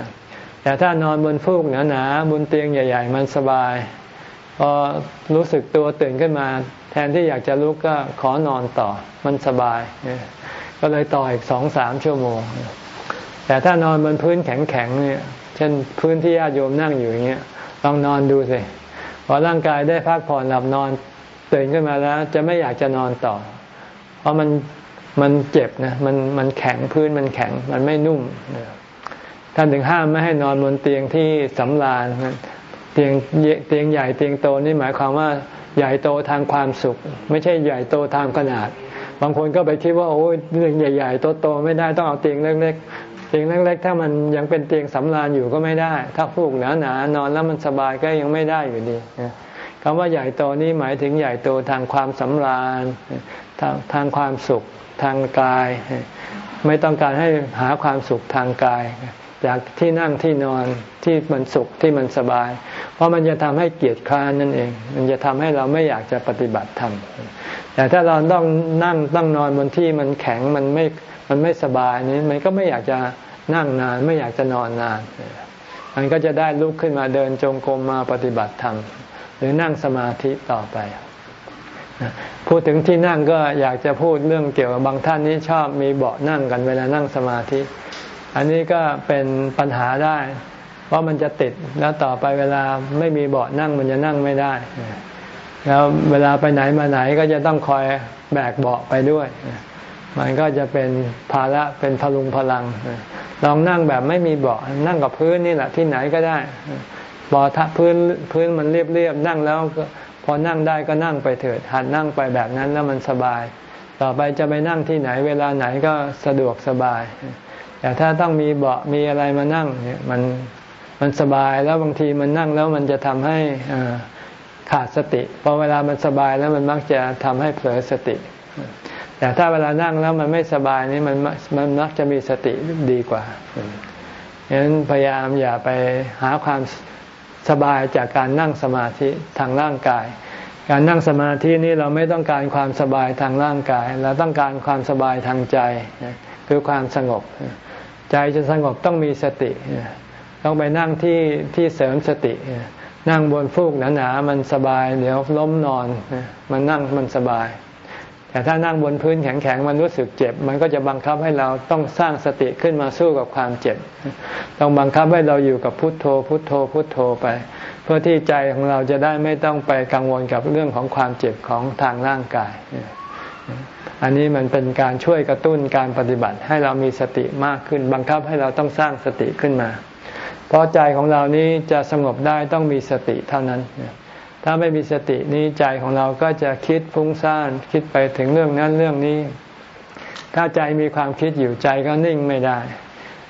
แต่ถ้านอนบนฟูกหนาๆบนเตียงใหญ่ ๆ มันสบาย พอรู้สึกตัวตื่นขึ้นมา แทนที่อยากจะลุกก็ขอนอนต่อ มันสบาย ก็เลยต่ออีกสองสามชั่วโมง แต่ถ้านอนบนพื้นแข็งๆเนี่ย เช่นพื้นที่ญาติโยมนั่งอยู่อย่างเงี้ยลองนอนดูสิ พอร่างกายได้พักผ่อนหลับนอนตื่นขึ้นมาแล้ว จะไม่อยากจะนอนต่อ เพราะมันมันเจ็บนะมันมันแข็งพื้นมันแข็งมันไม่นุ่มท่านถึงห้ามไม่ให้นอนบนเตียงที่สำราญเตียงเตียงใหญ่เตียงโตนี่หมายความว่าใหญ่โตทางความสุข ไม่ใช่ใหญ่โตทางขนาด บางคนก็ไปคิดว่าโอ้ยเตียงใหญ่ๆโตๆไม่ได้ต้องเอาเตียงเล็ก เตียงเล็กๆถ้ามันยังเป็นเตียงสำราญอยู่ก็ไม่ได้ ถ้าฟูกหนาๆนอนแล้วมันสบายก็ยังไม่ได้อยู่ดีคำว่าใหญ่โตนี้หมายถึงใหญ่โตทางความสำราญทางทางความสุขทางกาย ไม่ต้องการให้หาความสุขทางกายจากที่นั่งที่นอนที่มันสุขที่มันสบาย เพราะมันจะทำให้เกียจคร้านนั่นเอง มันจะทำให้เราไม่อยากจะปฏิบัติธรรมแต่ถ้าเราต้องนั่งต้องนอนบนที่มันแข็งมันไม่ มันไม่สบายนี้มันก็ไม่อยากจะนั่งนาน ไม่อยากจะนอนนาน มันก็จะได้ลุกขึ้นมาเดินจงกรมมาปฏิบัติธรรม หรือนั่งสมาธิต่อไป พูดถึงที่นั่งก็อยากจะพูดเรื่องเกี่ยวกับบางท่านนี้ชอบมีเบาะนั่งกันเวลานั่งสมาธิ อันนี้ก็เป็นปัญหาได้ เพราะมันจะติดแล้วต่อไปเวลาไม่มีเบาะนั่งมันจะนั่งไม่ได้แล้วเวลาไปไหนมาไหนก็จะต้องคอยแบกเบาะไปด้วย มันก็จะเป็นภาระเป็นพลุงพลัง ลองนั่งแบบไม่มีเบาะนั่งกับพื้นนี่แหละที่ไหนก็ได้บอทะพื้นพื้นมันเรียบๆนั่งแล้วพอนั่งได้ก็นั่งไปเถิดหัดนั่งไปแบบนั้นแล้วมันสบาย ต่อไปจะไปนั่งที่ไหนเวลาไหนก็สะดวกสบาย แต่ถ้าต้องมีเบาะมีอะไรมานั่งเนี่ยมันมันสบายแล้วบางทีมันนั่งแล้วมันจะทำให้ขาดสติพอเวลามันสบายแล้วมันมักจะทำให้เผลอสติ แต่ถ้าเวลานั่งแล้วมันไม่สบายนี่มันมันมักจะมีสติดีกว่าฉะนั้นพยายามอย่าไปหาความสบายจากการนั่งสมาธิทางร่างกาย การนั่งสมาธินี้เราไม่ต้องการความสบายทางร่างกาย เราต้องการความสบายทางใจคือความสงบ ใจจะสงบต้องมีสติ ต้องไปนั่งที่ที่เสริมสติ นั่งบนฟูกหนาๆมันสบาย เดี๋ยวล้มนอน มันนั่งมันสบาย แต่ถ้านั่งบนพื้นแข็งๆมันรู้สึกเจ็บ มันก็จะบังคับให้เราต้องสร้างสติขึ้นมาสู้กับความเจ็บ ต้องบังคับให้เราอยู่กับพุทโธ พุทโธ พุทโธไป เพื่อที่ใจของเราจะได้ไม่ต้องไปกังวลกับเรื่องของความเจ็บของทางร่างกาย อันนี้มันเป็นการช่วยกระตุ้นการปฏิบัติให้เรามีสติมากขึ้น บังคับให้เราต้องสร้างสติขึ้นมา เพราะใจของเรานี้จะสงบได้ต้องมีสติเท่านั้น ถ้าไม่มีสตินี้ใจของเราก็จะคิดฟุ้งซ่านคิดไปถึงเรื่องนั้นเรื่องนี้ ถ้าใจมีความคิดอยู่ใจก็นิ่งไม่ได้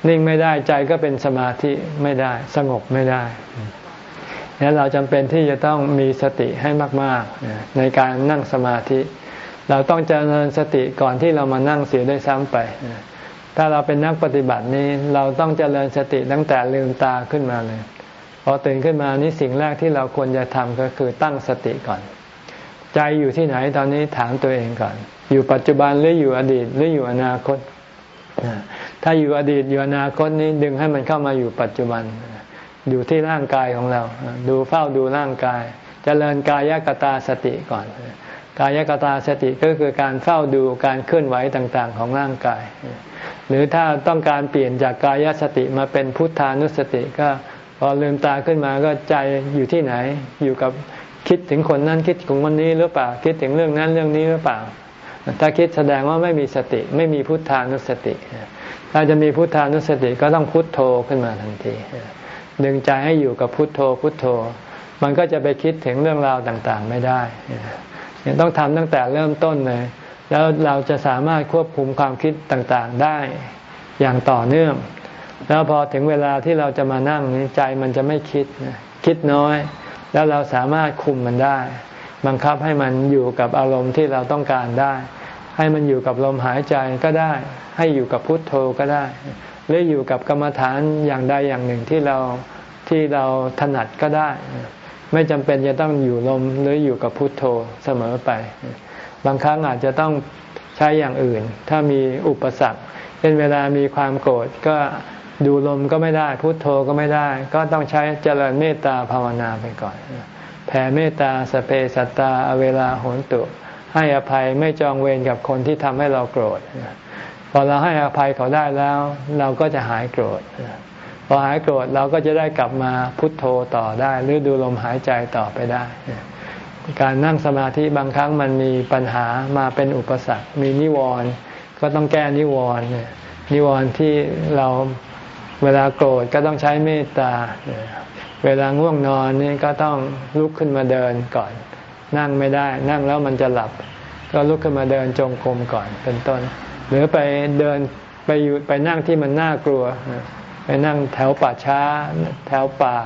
นิ่งไม่ได้ใจก็เป็นสมาธิไม่ได้ สงบไม่ได้นี่เราจำเป็นที่จะต้องมีสติให้มาก ๆ ในการนั่งสมาธิ เราต้องเจริญสติก่อนที่เรามานั่งเสียด้วยซ้ำไป ถ้าเราเป็นนักปฏิบัตินี้เราต้องเจริญสติตั้งแต่ลืมตาขึ้นมาเลย พอตื่นขึ้นมานี่สิ่งแรกที่เราควรจะทำก็คือตั้งสติก่อน ใจอยู่ที่ไหนตอนนี้ถามตัวเองก่อน อยู่ปัจจุบันหรืออยู่อดีตหรืออยู่อนาคต ถ้าอยู่อดีตอยู่อนาคตนี้ดึงให้มันเข้ามาอยู่ปัจจุบัน อยู่ที่ร่างกายของเรา ดูเฝ้าดูร่างกายจเจริญกายกตาสติก่อน กายกตาสติก็คือการเฝ้าดูการเคลื่อนไหวต่างๆ ของร่างกาย หรือถ้าต้องการเปลี่ยนจากกายสติมาเป็นพุทธานุสติก็ พอลืมตาขึ้นมาก็ใจอยู่ที่ไหน อยู่กับคิดถึงคนนั้นคิดถึงคนนี้หรือเปล่า คิดถึงเรื่องนั้นเรื่องนี้หรือเปล่า ถ้าคิดแสดงว่าไม่มีสติ ไม่มีพุทธานุสติ ถ้าจะมีพุทธานุสติก็ต้องพุทโธขึ้นมาทันที ดึงใจให้อยู่กับพุทโธ พุทโธ มันก็จะไปคิดถึงเรื่องราวต่างๆ ไม่ได้ต้องทำตั้งแต่เริ่มต้นเลย แล้วเราจะสามารถควบคุมความคิดต่างๆได้อย่างต่อเนื่อง แล้วพอถึงเวลาที่เราจะมานั่งนี้ใจมันจะไม่คิดคิดน้อย แล้วเราสามารถคุมมันได้ บังคับให้มันอยู่กับอารมณ์ที่เราต้องการได้ ให้มันอยู่กับลมหายใจก็ได้ ให้อยู่กับพุทโธก็ได้ หรืออยู่กับกรรมฐานอย่างใดอย่างหนึ่งที่เราที่เราถนัดก็ได้ ไม่จำเป็นจะต้องอยู่ลมหรืออยู่กับพุทโธเสมอไป บางครั้งอาจจะต้องใช้อย่างอื่น ถ้ามีอุปสรรคเช่นเวลามีความโกรธก็ ดูลมก็ไม่ได้ พุโทโธก็ไม่ได้ ก็ต้องใช้เจริญเมตตาภาวนาไปก่อน แผ่เมตตาสเปสัตตาเวลาโหนตุ ให้อภัยไม่จองเวรกับคนที่ทำให้เราโกรธ พอเราให้อภัยเขาได้แล้ว เราก็จะหายโกรธ พอหายโกรธเราก็จะได้กลับมาพุทโธต่อได้ หรือดูลมหายใจต่อไปได้ การนั่งสมาธิบางครั้งมันมีปัญหามาเป็นอุปสรรค มีนิวรณ์ก็ต้องแก้นิวรณ์นิวรณ์ที่เรา เวลาโกรธก็ต้องใช้เมตตา เวลาง่วงนอนนี่ก็ต้องลุกขึ้นมาเดินก่อน นั่งไม่ได้ นั่งแล้วมันจะหลับ ก็ลุกขึ้นมาเดินจงกรมก่อนเป็นต้น หรือไปเดินไปอยู่ไปนั่งที่มันน่ากลัว ไปนั่งแถวป่าช้า แถวป่า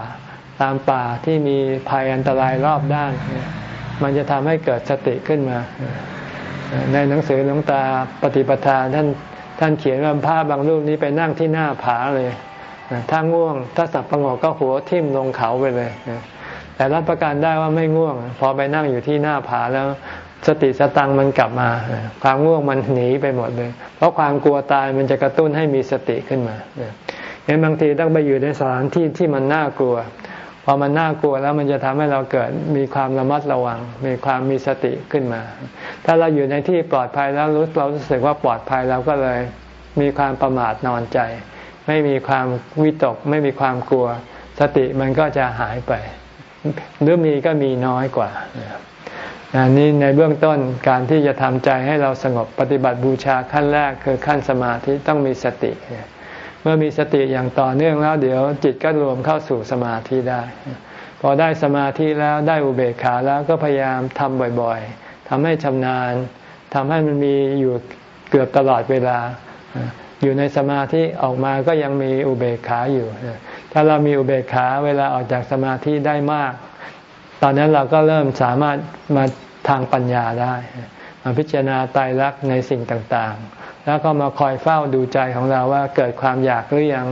ตามป่าที่มีภัยอันตรายรอบด้าน มันจะทำให้เกิดสติขึ้นมา ในหนังสือหลวงตาปฏิปทาท่าน ท่านเขียนว่าภาพบางรูปนี้ไปนั่งที่หน้าผาเลยถ้าง่วง ถ้าสับประงกก็หัวทิ่มลงเขาไปเลย แต่รับประกันได้ว่าไม่ง่วง พอไปนั่งอยู่ที่หน้าผาแล้ว สติสตังมันกลับมา ความง่วงมันหนีไปหมดเลย เพราะความกลัวตายมันจะกระตุ้นให้มีสติขึ้นมาเห็นบางทีต้องไปอยู่ในสถานที่ที่มันน่ากลัว พอมันน่ากลัวแล้วมันจะทำให้เราเกิดมีความระมัดระวัง มีความมีสติขึ้นมา ถ้าเราอยู่ในที่ปลอดภัยแล้วรู้เรารู้สึกว่าปลอดภัยเราก็เลยมีความประมาทนอนใจ ไม่มีความวิตก ไม่มีความกลัว สติมันก็จะหายไป หรือมีก็มีน้อยกว่าอันนี้ในเบื้องต้นการที่จะทำใจให้เราสงบปฏิบัติบูชาขั้นแรกคือขั้นสมาธิต้องมีสติ เมื่อมีสติอย่างต่อเนื่องแล้วเดี๋ยวจิตก็รวมเข้าสู่สมาธิได้ พอได้สมาธิแล้วได้อุเบกขาแล้วก็พยายามทำบ่อยๆทำให้ชำนาญทำให้มันมีอยู่เกือบตลอดเวลา อยู่ในสมาธิออกมาก็ยังมีอุเบกขาอยู่ ถ้าเรามีอุเบกขาเวลาออกจากสมาธิได้มาก ตอนนั้นเราก็เริ่มสามารถมาทางปัญญาได้มาพิจารณาตายรักในสิ่งต่างๆ แล้วก็มาคอยเฝ้าดูใจของเราว่าเกิดความอยากหรือยัง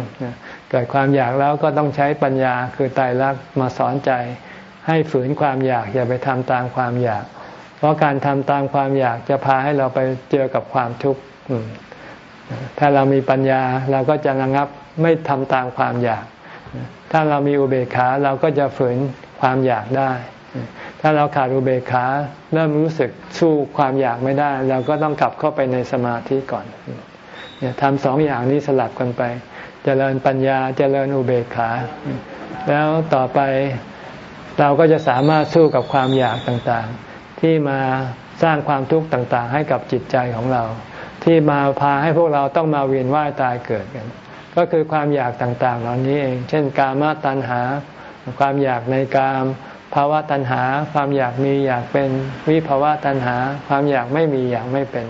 เกิดความอยากแล้วก็ต้องใช้ปัญญาคือไตรลักษณ์มาสอนใจ ให้ฝืนความอยากอย่าไปทำตามความอยาก เพราะการทำตามความอยากจะพาให้เราไปเจอกับความทุกข์ถ้าเรามีปัญญาเราก็จะระงับไม่ทำตามความอยาก ถ้าเรามีอุเบกขาเราก็จะฝืนความอยากได้ ถ้าเราขาดอุเบกขาเริ่มรู้สึกสู้ความอยากไม่ได้ เราก็ต้องกลับเข้าไปในสมาธิก่อนเนี่ยทำสองอย่างนี้สลับกันไปจเจริญปัญญาจเจริญอุเบกขา แล้วต่อไปเราก็จะสามารถสู้กับความอยากต่างๆ ที่มาสร้างความทุกข์ต่างๆ ให้กับจิตใจของเรา ที่มาพาให้พวกเราต้องมาเวียนว่ายตายเกิดกัน ก็คือความอยากต่างๆ เหล่านี้เอง เช่น กามตัณหา ความอยากในกาม ภาวะตัณหาความอยากมีอยากเป็นวิภาวะตัณหาความอยากไม่มีอยากไม่เป็น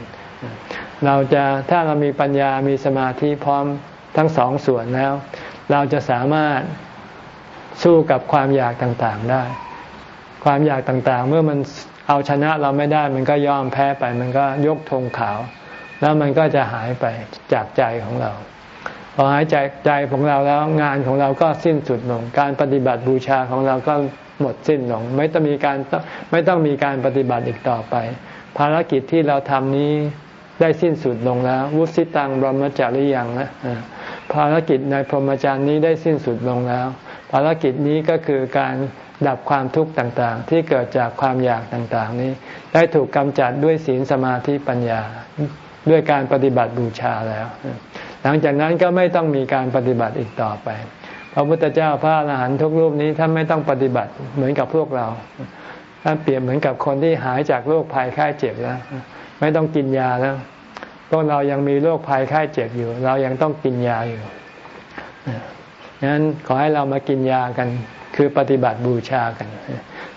เราจะถ้าเรามีปัญญามีสมาธิพร้อมทั้งสองส่วนแล้ว เราจะสามารถสู้กับความอยากต่างๆได้ ความอยากต่างๆ เมื่อมันเอาชนะเราไม่ได้มันก็ยอมแพ้ไป มันก็ยกธงขาว แล้วมันก็จะหายไปจากใจของเราพอหายใจใจของเราแล้วงานของเราก็สิ้นสุดลงการปฏิบัติบูชาของเราก็ หมดสิ้นลง ไม่ต้องมีการไม่ต้องมีการปฏิบัติอีกต่อไป ภารกิจที่เราทำนี้ได้สิ้นสุดลงแล้ว วุสิตังบรมจาริยังนะภารกิจในพรหมจรรย์นี้ได้สิ้นสุดลงแล้ว ภารกิจนี้ก็คือการดับความทุกข์ต่างๆ ที่เกิดจากความอยากต่างๆ นี้ ได้ถูกกำจัดด้วยศีลสมาธิปัญญาด้วยการปฏิบัติบูชาแล้ว หลังจากนั้นก็ไม่ต้องมีการปฏิบัติอีกต่อไป พระพุทธเจ้าพระอรหันต์ทุกรูปนี้ท่านไม่ต้องปฏิบัติเหมือนกับพวกเราท่านเปรียบเหมือนกับคนที่หายจากโรคภัยไข้เจ็บแล้ว ไม่ต้องกินยาแล้วพวกเรายังมีโรคภัยไข้เจ็บอยู่ เรายังต้องกินยาอยู่งั้นขอให้เรามากินยากัน คือปฏิบัติบูชากัน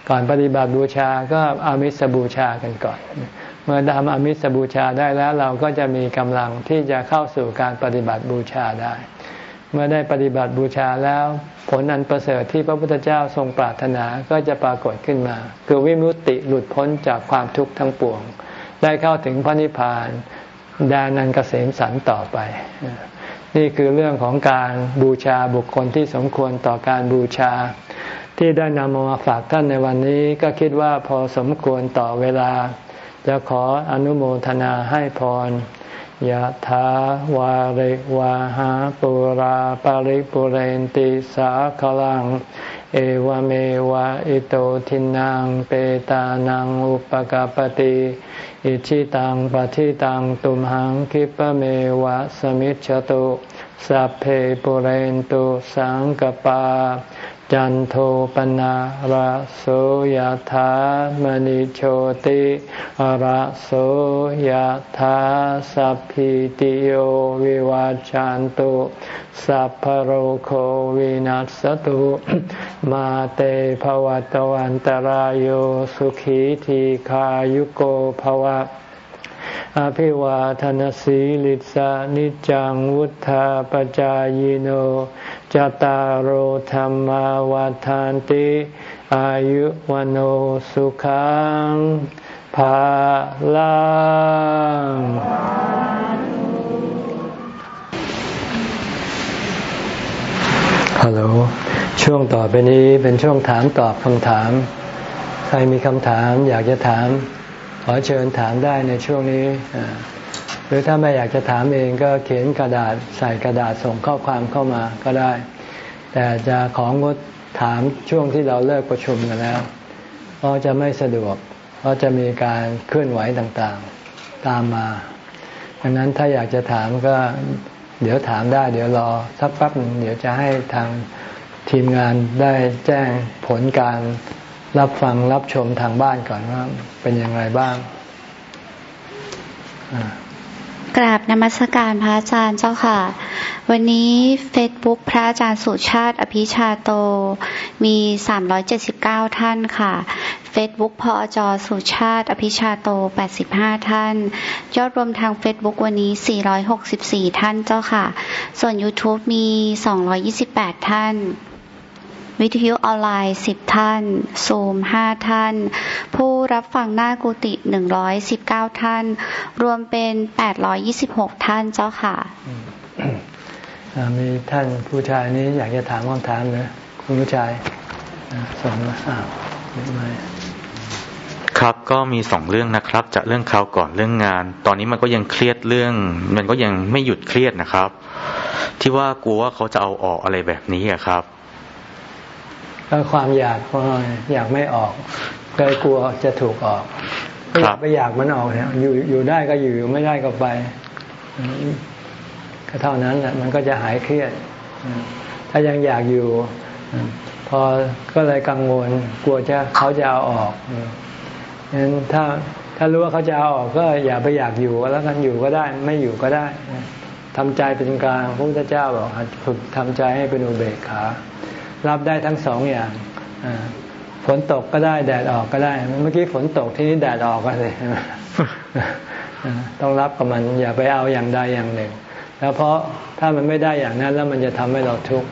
ก่อนปฏิบัติบูชาก็อามิสบูชากันก่อน เมื่อทำอามิสบูชาได้แล้วเราก็จะมีกำลังที่จะเข้าสู่การปฏิบัติบูชาได้ เมื่อได้ปฏิบัติบูชาแล้ว ผลอันประเสริฐที่พระพุทธเจ้าทรงปรารถนาก็จะปรากฏขึ้นมา คือวิมุตติหลุดพ้นจากความทุกข์ทั้งปวง ได้เข้าถึงพระนิพพานดานันเกษมสันต่อไป นี่คือเรื่องของการบูชาบุคคลที่สมควรต่อการบูชา ที่ได้นำมาฝากท่านในวันนี้ก็คิดว่าพอสมควรต่อเวลา จะขออนุโมทนาให้พร ยะถาวาริวาหาปุราปาริปุเรนติสาขลัง เอวเมวะอิโตทินังเปตานังอุปกาปติอิชิตังปฏิตังตุมหังคิปเมวะสมิจฉตุสัพเพปุเรนตุสังกปา จันโทปนะระโสยธามณิโชติระโสยธาสัพพิติโยวิวาจันตุสัพพโรโควินัสตุมาเตภวัตวันตรโยสุขีทีขายุโกภวะ อภิวาทนสีลิสานิจังวุธาปจายโนจตารโหธรรมวาทานติ อายุวันโอสุขังภาลังฮัลโหลช่วงต่อไปนี้เป็นช่วงถามตอบคำถาม ใครมีคำถามอยากจะถาม ขอเชิญถามได้ในช่วงนี้หรือถ้าไม่อยากจะถามเองก็เขียนกระดาษใส่กระดาษส่งข้อความเข้ามาก็ได้ แต่จะของดถามช่วงที่เราเลิกประชุมกันแล้ว เพราะจะไม่สะดวก เพราะจะมีการเคลื่อนไหวต่างๆ ตามมาดังนั้นถ้าอยากจะถามก็เดี๋ยวถามได้ เดี๋ยวรอสักแป๊บหนึ่งเดี๋ยวจะให้ทางทีมงานได้แจ้งผลการ รับฟังรับชมทางบ้านก่อนว่าเป็นอย่างไรบ้างกราบนมัสการพระอาจารย์เจ้าค่ะ วันนี้เฟซบุ๊กพระอาจารย์สุชาติ อภิชาโตมี 379 ท่านค่ะเฟซบุ๊กพอจอสุชาติ อภิชาโต 85 ท่าน ยอดรวมทางเฟซบุ๊กวันนี้ 464 ท่านเจ้าค่ะ ส่วน YouTube มี 228 ท่าน วิทยุออนไลน์สิบท่าน ซูมห้าท่าน ผู้รับฟังหน้ากุฏิหนึ่งร้อยสิบเก้าท่าน รวมเป็นแปดร้อยี่สิบหกท่านเจ้าค่ะ มีท่านผู้ชายนี้อยากจะถามคำถามเลยคุณผู้ชายส่งมาอ้าวไม่ครับก็มีสองเรื่องนะครับจะเรื่องคราวก่อนเรื่องงาน ตอนนี้มันก็ยังเครียดเรื่อง มันก็ยังไม่หยุดเครียดนะครับ ที่ว่ากลัวว่าเขาจะเอาออกอะไรแบบนี้อะครับ ก็ความอยากอยากไม่ออกเลยกลัวจะถูกออกไม่อยากไปอยากมันออกเนี่ยอยู่อยู่ได้ก็อยู่ไม่ได้ก็ไปก็เท่านั้นแหละมันก็จะหายเครียด ถ้ายังอยากอยู่ พอก็เลยกังวลกลัวจะเขาจะเอาออกงั้นถ้าถ้ารู้ว่าเขาจะเอาออกก็อย่าไปอยากอยู่แล้วกันอยู่ก็ได้ ไม่อยู่ก็ได้ทำใจเป็นกลางพระพุทธเจ้าบอกฝึกทำใจให้เป็นอุเบกขา รับได้ทั้งสองอย่างฝนตกก็ได้แดดออกก็ได้ เมื่อกี้ฝนตกที่นี้แดดออกก็เลยต้องรับกับมันอย่าไปเอาอย่างใดอย่างหนึ่ง แล้วเพราะถ้ามันไม่ได้อย่างนั้นแล้วมันจะทำให้เราทุกข์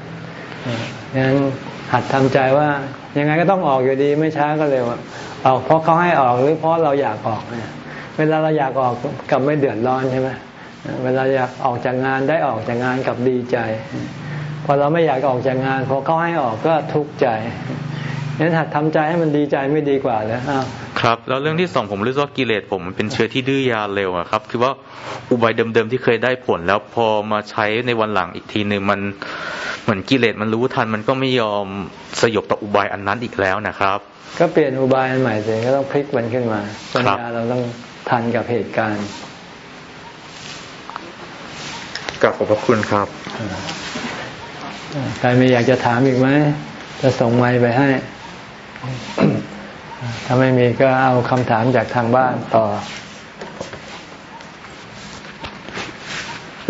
งั้นหัดทำใจว่ายังไงก็ต้องออกอยู่ดีไม่ช้าก็เร็วออกเพราะเขาให้ออกหรือเพราะเราอยากออกเนี่ยเวลาเราอยากออกกับไม่เดือดร้อนใช่ไหมเวลาอยากออกจากงานได้ออกจากงานกับดีใจ พอเราไม่อยากออกจากงานพอเขาให้ออกก็ทุกข์ใจงั้นหัดทำใจให้มันดีใจไม่ดีกว่าเลยครับ แล้วเรื่องที่สองผมรู้ว่ากิเลสผมมันเป็นเชื้อที่ดื้อยาเร็วอะครับ คือว่าอุบายเดิมๆที่เคยได้ผล แล้วพอมาใช้ในวันหลังอีกทีหนึ่งมันเหมือนกิเลสมันรู้ทัน มันก็ไม่ยอมสยบต่ออุบายอันนั้นอีกแล้วนะครับ ก็เปลี่ยนอุบายอันใหม่สิก็ต้องพลิกมันขึ้นมาปัญญาเราต้องทันกับเหตุการณ์กลับขอบพระคุณครับ ใครมีอยากจะถามอีกไหม จะส่งไมค์ไปให้ ถ้าไม่มีก็เอาคำถามจากทางบ้านต่อ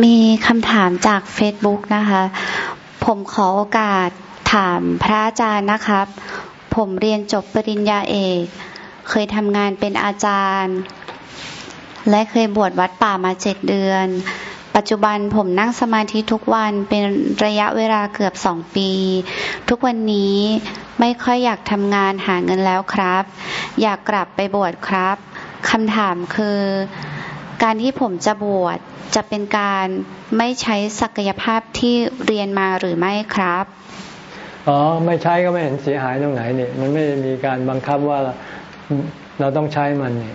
มีคำถามจาก Facebook นะคะ ผมขอโอกาสถามพระอาจารย์นะครับ ผมเรียนจบปริญญาเอก เคยทำงานเป็นอาจารย์ และเคยบวชวัดป่ามาเจ็ดเดือน ปัจจุบันผมนั่งสมาธิทุกวันเป็นระยะเวลาเกือบสองปี ทุกวันนี้ไม่ค่อยอยากทำงานหาเงินแล้วครับ อยากกลับไปบวชครับคำถามคือ การที่ผมจะบวชจะเป็นการไม่ใช้ศักยภาพที่เรียนมาหรือไม่ครับอ๋อไม่ใช้ก็ไม่เห็นเสียหายตรงไหนนี่มันไม่มีการบังคับว่าเราต้องใช้มันนี่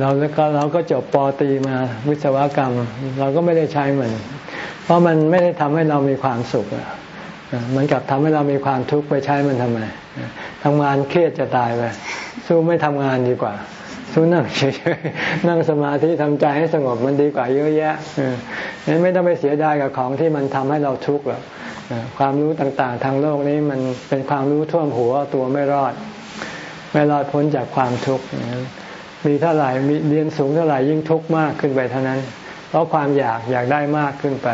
เราก็เราก็จบปอตีมาวิศวกรรม เราก็ไม่ได้ใช้มัน เพราะมันไม่ได้ทำให้เรามีความสุขอะมันกลับทำให้เรามีความทุกข์ไปใช้มันทำไมทำงานเครียดจะตายไปสู้ไม่ทำงานดีกว่า สู้นั่งเฉยๆนั่งสมาธิทำใจให้สงบมันดีกว่าเยอะแยะนั้นไม่ต้องไปเสียดายกับของที่มันทำให้เราทุกข์หรอกความรู้ต่างๆ ทางโลกนี้มันเป็นความรู้ท่วมหัวตัวไม่รอด ไม่รอดพ้นจากความทุกข์ มีเท่าไหร่มีเรียนสูงเท่าไหร่ยิ่งทุกข์มากขึ้นไปเท่านั้น เพราะความอยากอยากได้มากขึ้นไป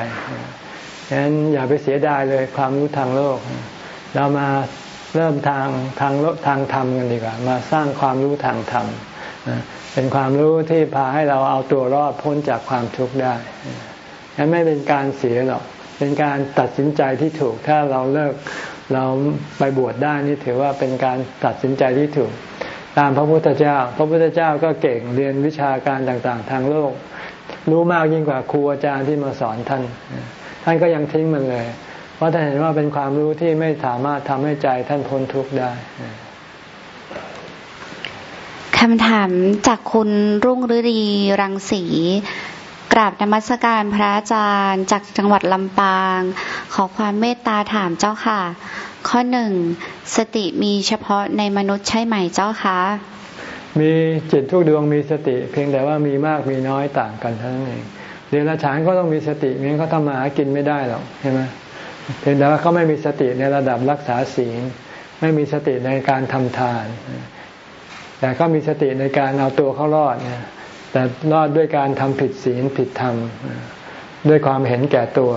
ฉะนั้นอย่าไปเสียดายเลยความรู้ทางโลก เรามาเริ่มทางทางโลกทางธรรมกันดีกว่า มาสร้างความรู้ทางธรรมเป็นความรู้ที่พาให้เราเอาตัวรอดพ้นจากความทุกข์ได้นั้นไม่เป็นการเสียหรอก เป็นการตัดสินใจที่ถูก ถ้าเราเลิกเราไปบวชได้นี่ถือว่าเป็นการตัดสินใจที่ถูก ตามพระพุทธเจ้า พระพุทธเจ้าก็เก่งเรียนวิชาการต่างๆ ทางโลก รู้มากยิ่งกว่าครูอาจารย์ที่มาสอนท่าน ท่านก็ยังทิ้งมันเลย เพราะท่านเห็นว่าเป็นความรู้ที่ไม่สามารถทำให้ใจท่านพ้นทุกข์ได้คำถามจากคุณรุ่งฤดีรังสีกราบนมัสการพระอาจารย์จากจังหวัดลำปาง ขอความเมตตาถามเจ้าค่ะ ข้อหนึ่งสติมีเฉพาะในมนุษย์ใช่ไหมเจ้าคะ มีจิตทุกดวงมีสติ เพียงแต่ว่ามีมากมีน้อยต่างกันเท่านั้นเองเดรัจฉานก็ต้องมีสติไม่งั้นเขาทำมาหากินไม่ได้หรอกใช่ไหมเพียงแต่ว่าเขาไม่มีสติในระดับรักษาศีลไม่มีสติในการทำทาน แต่ก็มีสติในการเอาตัวเขารอดเนี่ยแต่รอดด้วยการทำผิดศีลผิดธรรมด้วยความเห็นแก่ตัว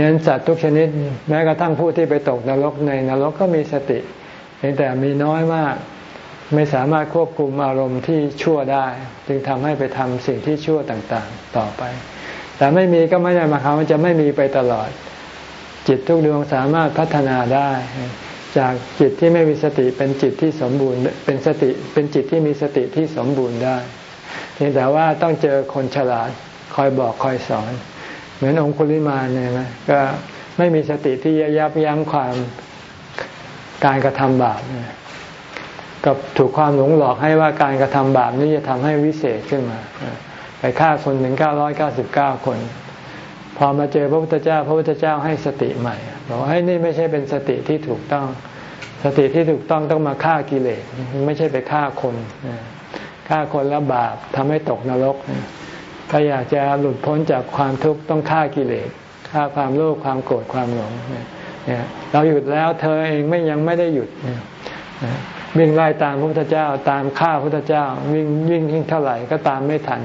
ยันั้นสัตว์ทุกชนิดแม้กระทั่งผู้ที่ไปตกนรกในนรกก็มีสติเพียงแต่มีน้อยมากไม่สามารถควบคุมอารมณ์ที่ชั่วได้ จึงทำให้ไปทำสิ่งที่ชั่วต่างๆ ต่อไป แต่ไม่มีก็ไม่ได้มาความว่าจะไม่มีไปตลอด จิตทุกดวงสามารถพัฒนาได้ จากจิตที่ไม่มีสติเป็นจิตที่สมบูรณ์เป็นสติเป็นจิตที่มีสติที่สมบูรณ์ได้เพียงแต่ว่าต้องเจอคนฉลาดคอยบอกคอยสอน เหมือนองคุลิมาเนี่ยนะก็ไม่มีสติที่จะยับยั้งความการกระทำบาปเนี่ยกับถูกความหลงหลอกให้ว่าการกระทำบาปนี้จะทำให้วิเศษขึ้นมา ไปฆ่าคนถึงเก้าร้อยเก้าสิบเก้าคน พอมาเจอพระพุทธเจ้า พระพุทธเจ้าให้สติใหม่บอกว่าให้นี่ไม่ใช่เป็นสติที่ถูกต้อง สติที่ถูกต้องต้องมาฆ่ากิเลสไม่ใช่ไปฆ่าคนฆ่าคนแล้วบาปทำให้ตกนรก ถ้าอยากจะหลุดพ้นจากความทุกข์ต้องฆ่ากิเลสฆ่าความโลภความโกรธความหลงเนี่ยเราหยุดแล้วเธอเองไม่ยังไม่ได้หยุดวิ่งไล่ตามพระพุทธเจ้าตามฆ่าพระพุทธเจ้าวิ่งวิ่งทิ้งเท่าไหร่ก็ตามไม่ทัน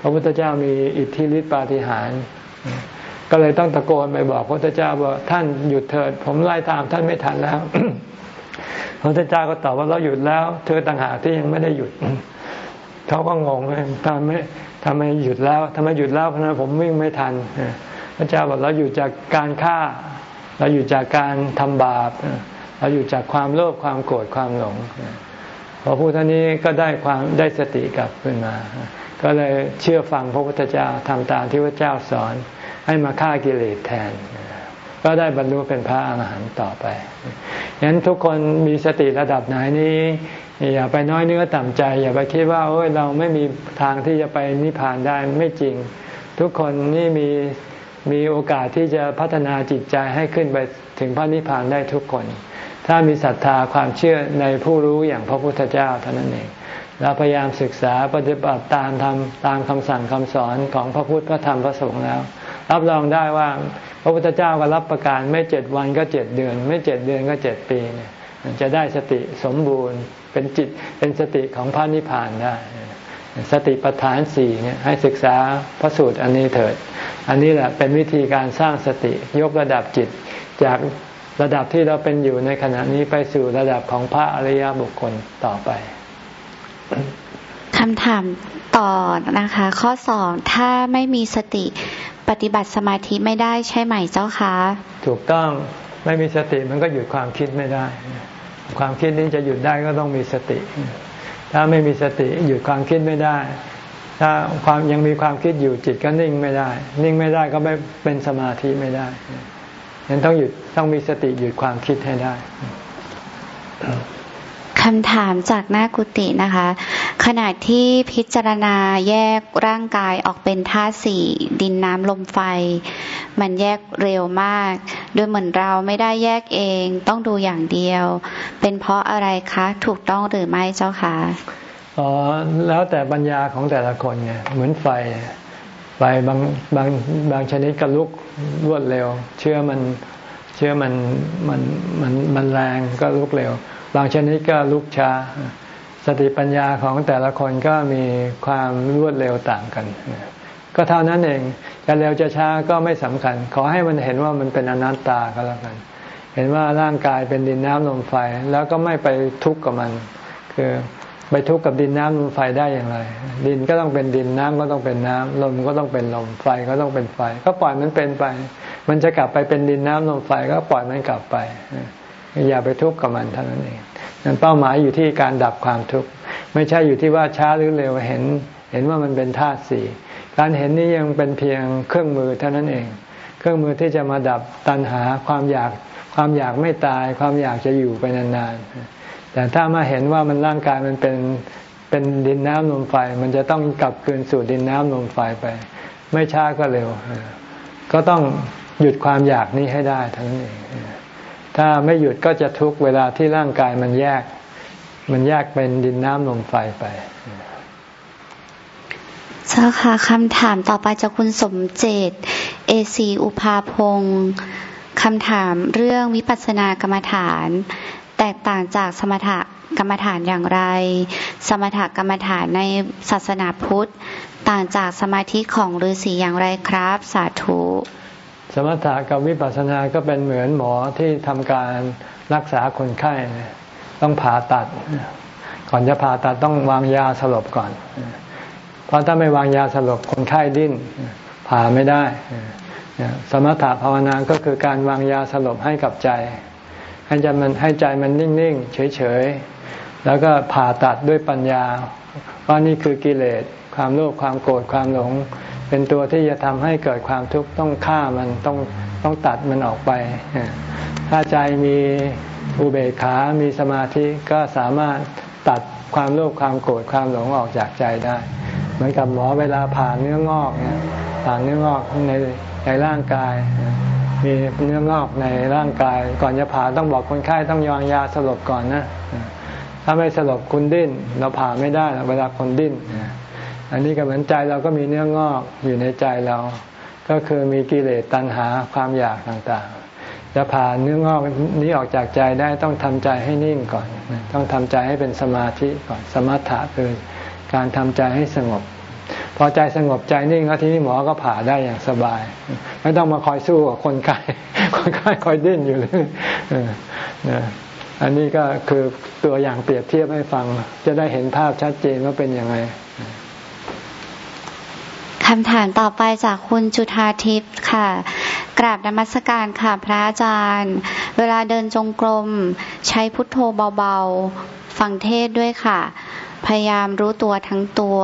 พระพุทธเจ้ามีอิทธิฤทธิปาฏิหาริย์ก็เลยต้องตะโกนไปบอกพระพุทธเจ้าว่าท่านหยุดเถิด ผมไล่ตามท่านไม่ทันแล้วพระพุทธเจ้าก็ตอบว่าเราหยุดแล้ว เธอต่างหากที่ยังไม่ได้หยุดเขาก็งงเลยทำไม่ ทำไมหยุดแล้วทำไมหยุดแล้วเพราะนั้นผมวิ่งไม่ทันพระเจ้าบอกเราอยู่จากการฆ่า เราอยู่จากการทำบาป เราอยู่จากความโลภความโกรธความหลงพอพูดท่านี้ก็ได้ความได้สติกลับขึ้นมา ก็เลยเชื่อฟังพระพุทธเจ้าทำตามที่พระเจ้าสอน ให้มาฆ่ากิเลสแทน ก็ได้บรรลุเป็นพระอรหันต์ต่อไปฉะนั้นทุกคนมีสติระดับไหนนี้ อย่าไปน้อยเนื้อต่ำใจ อย่าไปคิดว่าโอ้ยเราไม่มีทางที่จะไปนิพพานได้ไม่จริง ทุกคนนี่มีมีโอกาสที่จะพัฒนาจิตใจให้ขึ้นไปถึงพระนิพพานได้ทุกคน ถ้ามีศรัทธาความเชื่อในผู้รู้อย่างพระพุทธเจ้าเท่านั้นเองเราพยายามศึกษาปฏิบัติตามทำตามคำสั่งคำสอนของพระพุทธพระธรรมพระสงฆ์แล้ว รับรองได้ว่าพระพุทธเจ้าก็รับประกันไม่เจ็ดวันก็เจ็ดเดือน ไม่เจ็ดเดือนก็เจ็ดปีเนี่ย จะได้สติสมบูรณ์เป็นจิตเป็นสติของพระนิพพานได้ สติปัฏฐานสี่เนี่ยให้ศึกษาพระสูตรอันนี้เถิด อันนี้แหละเป็นวิธีการสร้างสติยกระดับจิตจากระดับที่เราเป็นอยู่ในขณะนี้ไปสู่ระดับของพระอริยบุคคลต่อไปคำถามต่อนะคะ ข้อสองถ้าไม่มีสติปฏิบัติสมาธิไม่ได้ใช่ไหมเจ้าคะ ถูกต้องไม่มีสติมันก็หยุดความคิดไม่ได้ ความคิดนี้จะหยุดได้ก็ต้องมีสติ ถ้าไม่มีสติหยุดความคิดไม่ได้ ถ้าความยังมีความคิดอยู่จิตก็นิ่งไม่ได้ นิ่งไม่ได้ก็ไม่เป็นสมาธิไม่ได้ยังต้องหยุดต้องมีสติหยุดความคิดให้ได้ คำถามจากหน้ากุฏินะคะ ขณะที่พิจารณาแยกร่างกายออกเป็นธาตุสี่ดินน้ำลมไฟ มันแยกเร็วมากโดยเหมือนเราไม่ได้แยกเองต้องดูอย่างเดียว เป็นเพราะอะไรคะถูกต้องหรือไม่เจ้าคะอ๋อแล้วแต่ปัญญาของแต่ละคนไงเหมือนไฟไฟบางบางบางชนิดก็ลุกรวดเร็ว เชื่อมันเชื่อมันมันมันมันแรงก็ลุกเร็ว บางชนิดก็ลุกช้า สติปัญญาของแต่ละคนก็มีความรวดเร็วต่างกัน ก็เท่านั้นเองจะเร็วจะช้าก็ไม่สำคัญ ขอให้มันเห็นว่ามันเป็นอนัตตาก็แล้วกัน เห็นว่าร่างกายเป็นดินน้ำลมไฟ แล้วก็ไม่ไปทุกข์กับมัน คือไปทุกข์กับดินน้ำลมไฟได้อย่างไร ดินก็ต้องเป็นดินน้ำก็ต้องเป็นน้ำลมก็ต้องเป็นลมไฟก็ต้องเป็นไฟ ก็ปล่อยมันเป็นไป มันจะกลับไปเป็นดินน้ำลมไฟก็ปล่อยมันกลับไป อย่าไปทุกข์กับมันเท่านั้นเองนั่นเป้าหมายอยู่ที่การดับความทุกข์ไม่ใช่อยู่ที่ว่าช้าหรือเร็วเห็น เห็นว่ามันเป็นธาตุสี่การเห็นนี้ยังเป็นเพียงเครื่องมือเท่านั้นเอง เครื่องมือที่จะมาดับตัณหาความอยากความอยากไม่ตาย ความอยากจะอยู่ไปนานๆแต่ถ้ามาเห็นว่ามันร่างกายมันเป็นเป็นดินน้ำลมไฟ มันจะต้องกลับคืนสู่ดินน้ำลมไฟไป ไม่ช้าก็เร็ว ก็ต้องหยุดความอยากนี้ให้ได้ทั้งนั้นเอง ถ้าไม่หยุดก็จะทุกเวลาที่ร่างกายมันแยก มันแยกเป็นดินน้ำลมไฟไปเจ้าค่ะคำถามต่อไปจากคุณสมเจตเอซีอุภาพงศ์คำถามเรื่องวิปัสสนากรรมฐาน แตกต่างจากสมถกรรมฐานอย่างไร สมถกรรมฐานในศาสนาพุทธ ต่างจากสมาธิของฤาษีอย่างไรครับ สาธุ สมถะกับวิปัสสนาก็เป็นเหมือนหมอที่ทำการรักษาคนไข้ต้องผ่าตัด ก่อนจะผ่าตัดต้องวางยาสลบก่อน เพราะถ้าไม่วางยาสลบคนไข้ดิ้นผ่าไม่ได้ สมถะภาวนาก็คือการวางยาสลบให้กับใจ ให้ใจมันให้ใจมันนิ่งๆเฉยๆ แล้วก็ผ่าตัดด้วยปัญญาว่านี่คือกิเลสความโลภความโกรธความหลง เป็นตัวที่จะทำให้เกิดความทุกข์ต้องฆ่ามันต้องต้องตัดมันออกไป ถ้าใจมีอุเบกขา มีสมาธิก็สามารถตัดความโลภความโกรธความหลงออกจากใจได้ เหมือนกับหมอเวลาผ่าเนื้องอกเนี่ยผ่าเนื้องอกในในร่างกาย มีเนื้องอกในร่างกาย ก่อนจะผ่าต้องบอกคนไข้ต้องยองยาสลบก่อนนะถ้าไม่สลบคุณดิ้น เราผ่าไม่ได้เวลาคนดิ้น อันนี้ก็เหมือนใจเราก็มีเนื้องอกอยู่ในใจเรา ก็คือมีกิเลสตัณหาความอยากต่างๆ จะผ่านเนื้องอกนี้ออกจากใจได้ต้องทำใจให้นิ่งก่อน ต้องทำใจให้เป็นสมาธิก่อน สมถะคือการทำใจให้สงบ พอใจสงบใจนิ่งแล้วทีนี้หมอก็ผ่าได้อย่างสบาย ไม่ต้องมาคอยสู้กับคนไข้คนไข้คอยดิ้นอยู่เลยอันนี้ก็คือตัวอย่างเปรียบเทียบให้ฟัง จะได้เห็นภาพชัดเจนว่าเป็นยังไง คำถามต่อไปจากคุณจุธาทิพย์ค่ะ กราบนมัสการค่ะพระอาจารย์ เวลาเดินจงกรม ใช้พุทโธเบาๆ ฟังเทศด้วยค่ะ พยายามรู้ตัวทั้งตัว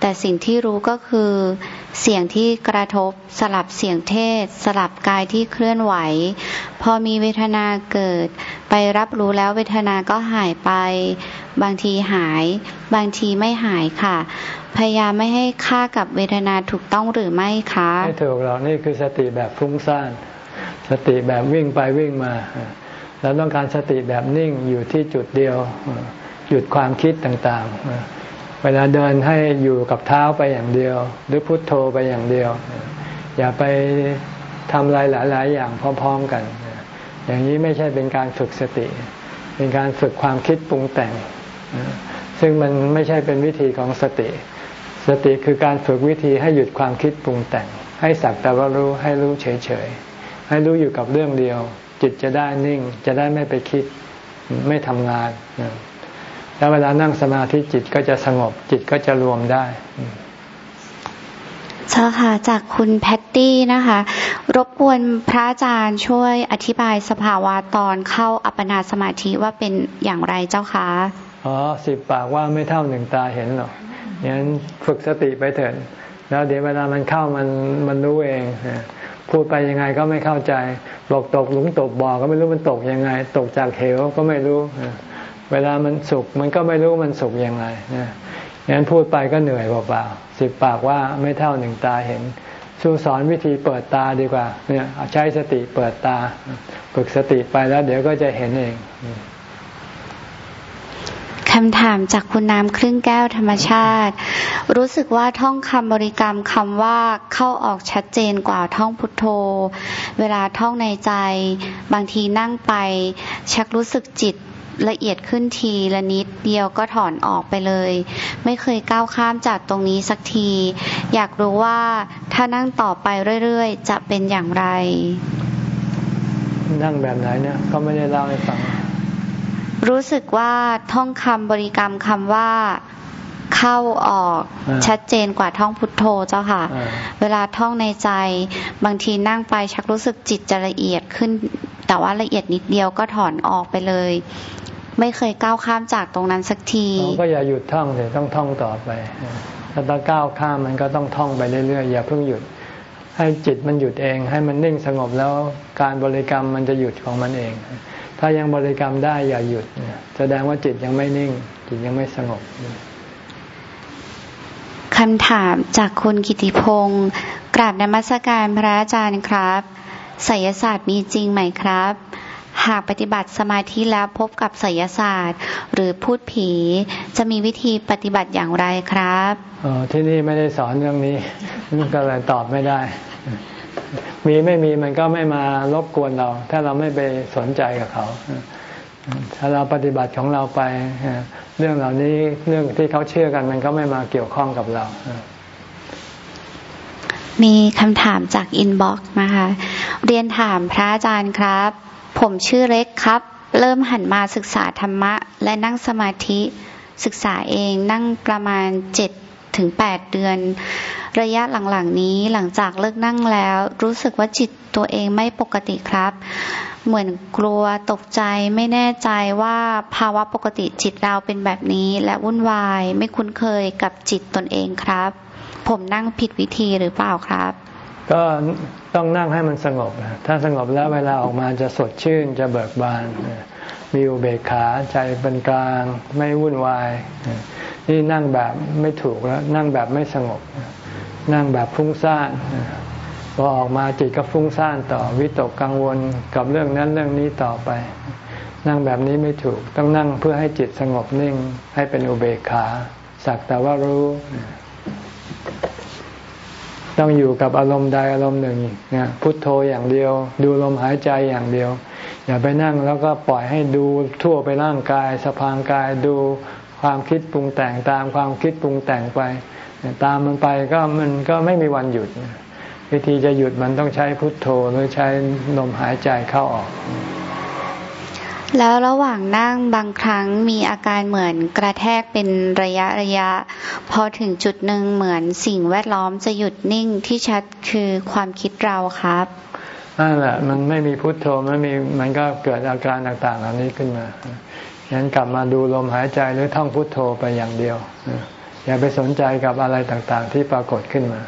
แต่สิ่งที่รู้ก็คือ เสียงที่กระทบ สลับเสียงเทศ สลับกายที่เคลื่อนไหว พอมีเวทนาเกิด ไปรับรู้แล้วเวทนาก็หายไป บางทีหาย บางทีไม่หายค่ะ พยายามไม่ให้ค่ากับเวทนาถูกต้องหรือไม่คะไม่ถูกหรอกนี่คือสติแบบฟุ้งซ่านสติแบบวิ่งไปวิ่งมาเราต้องการสติแบบนิ่งอยู่ที่จุดเดียว หยุดความคิดต่างๆ เวลาเดินให้อยู่กับเท้าไปอย่างเดียว หรือพุทโธไปอย่างเดียว อย่าไปทำอะไรหลาย ๆ อย่างพร้อม ๆ กัน อย่างนี้ไม่ใช่เป็นการฝึกสติ เป็นการฝึกความคิดปรุงแต่ง ซึ่งมันไม่ใช่เป็นวิธีของสติ สติคือการฝึกวิธีให้หยุดความคิดปรุงแต่ง ให้สักแต่ว่ารู้ให้รู้เฉย ๆ ให้รู้อยู่กับเรื่องเดียว จิตจะได้นิ่ง จะได้ไม่ไปคิดไม่ทำงาน แล้วเวลานั่งสมาธิจิตก็จะสงบจิตก็จะรวมได้เจ้าค่ะจากคุณแพตตี้นะคะ รบกวนพระอาจารย์ช่วยอธิบายสภาวะตอนเข้าอัปปนาสมาธิว่าเป็นอย่างไรเจ้าคะอ๋อสิบปากว่าไม่เท่าหนึ่งตาเห็นหรอกงั้นฝึกสติไปเถิดแล้วเดี๋ยวเวลามันเข้ามันมันรู้เองพูดไปยังไงก็ไม่เข้าใจบอกตกหลุมตกบ่อก็ไม่รู้มันตกยังไง ตกจากเหวก็ไม่รู้ เวลามันสุกมันก็ไม่รู้มันสุกยังไงงั้นพูดไปก็เหนื่อยเปล่าๆสิบปากว่าไม่เท่าหนึ่งตาเห็นสู้สอนวิธีเปิดตาดีกว่า เนี่ยใช้สติเปิดตา ฝึกสติไปแล้ว เดี๋ยวก็จะเห็นเองคำถามจากคุณน้ำครึ่งแก้วธรรมชาติ รู้สึกว่าท่องคำบริกรรมคำว่าเข้าออกชัดเจนกว่าท่องพุทโธ เวลาท่องในใจ บางทีนั่งไป ชักรู้สึกจิต ละเอียดขึ้นทีละนิดเดียวก็ถอนออกไปเลย ไม่เคยก้าวข้ามจากตรงนี้สักที อยากรู้ว่าถ้านั่งต่อไปเรื่อยๆ จะเป็นอย่างไร นั่งแบบไหนเนี่ยก็ไม่ได้เล่าให้ฟัง รู้สึกว่าท่องคำบริกรรมคำว่าเข้าออกชัดเจนกว่าท่องพุทโธเจ้าค่ะ เวลาท่องในใจ บางทีนั่งไปชักรู้สึกจิตจะละเอียดขึ้น แต่ว่าละเอียดนิดเดียวก็ถอนออกไปเลย ไม่เคยก้าวข้ามจากตรงนั้นสักทีก็อย่าหยุดท่องเลยต้องท่องต่อไปถ้าต้องก้าวข้ามมันก็ต้องท่องไปเรื่อยๆอย่าเพิ่งหยุด ให้จิตมันหยุดเอง ให้มันนิ่งสงบแล้วการบริกรรมมันจะหยุดของมันเอง ถ้ายังบริกรรมได้อย่าหยุดแสดงว่าจิตยังไม่นิ่ง จิตยังไม่สงบคำถามจากคุณกิติพงศ์กราบนมัสการพระอาจารย์ครับ ไสยศาสตร์มีจริงไหมครับ หากปฏิบัติสมาธิแล้วพบกับไสยศาสตร์ หรือพูดผีจะมีวิธีปฏิบัติอย่างไรครับออที่นี่ไม่ได้สอนเรื่องนี้ก็เลยตอบไม่ได้ มีไม่มีมันก็ไม่มารบกวนเรา ถ้าเราไม่ไปสนใจกับเขาถ้าเราปฏิบัติของเราไป เรื่องเหล่านี้เรื่องที่เขาเชื่อกันมันก็ไม่มาเกี่ยวข้องกับเรา มีคำถามจากอินบ็อกซ์นะคะ เรียนถามพระอาจารย์ครับ ผมชื่อเล็กครับ เริ่มหันมาศึกษาธรรมะ และนั่งสมาธิศึกษาเองนั่งประมาณเจ็ดถึงแปดเดือน ระยะหลังๆนี้หลังจากเลิกนั่งแล้ว รู้สึกว่าจิตตัวเองไม่ปกติครับ เหมือนกลัวตกใจไม่แน่ใจว่าภาวะปกติจิตเราเป็นแบบนี้และวุ่นวายไม่คุ้นเคยกับจิตตนเองครับ ผมนั่งผิดวิธีหรือเปล่าครับ ก็ต้องนั่งให้มันสงบ ถ้าสงบแล้วเวลาออกมาจะสดชื่นจะเบิกบาน มีอุเบกขาใจเป็นกลางไม่วุ่นวาย นี่นั่งแบบไม่ถูกแล้ว นั่งแบบไม่สงบ นั่งแบบฟุ้งซ่านพอออกมาจิตก็ฟุ้งซ่านต่อวิตกกังวลกับเรื่องนั้นเรื่องนี้ต่อไป นั่งแบบนี้ไม่ถูกต้องนั่งเพื่อให้จิตสงบนิ่ง ให้เป็นอุเบกขา สักแต่ว่ารู้ ต้องอยู่กับอารมณ์ใดอารมณ์หนึ่งนี่ยพุทโธอย่างเดียว ดูลมหายใจอย่างเดียว อย่าไปนั่งแล้วก็ปล่อยให้ดูทั่วไปร่างกายสะพางกายดูความคิดปรุงแต่งตามความคิดปรุงแต่งไป ตามมันไปก็มันก็ไม่มีวันหยุด วิธีจะหยุดมันต้องใช้พุทโธหรือใช้ลมหายใจเข้าออก แล้วระหว่างนั่งบางครั้งมีอาการเหมือนกระแทกเป็นระยะระยะ พอถึงจุดหนึ่งเหมือนสิ่งแวดล้อมจะหยุดนิ่งที่ชัดคือความคิดเราครับนั่นแหละมันไม่มีพุทโธมันมีมันก็เกิดอาการต่างๆเหล่านี้ขึ้นมางั้นกลับมาดูลมหายใจหรือท่องพุทโธไปอย่างเดียว อย่าไปสนใจกับอะไรต่างๆ ที่ปรากฏขึ้นมา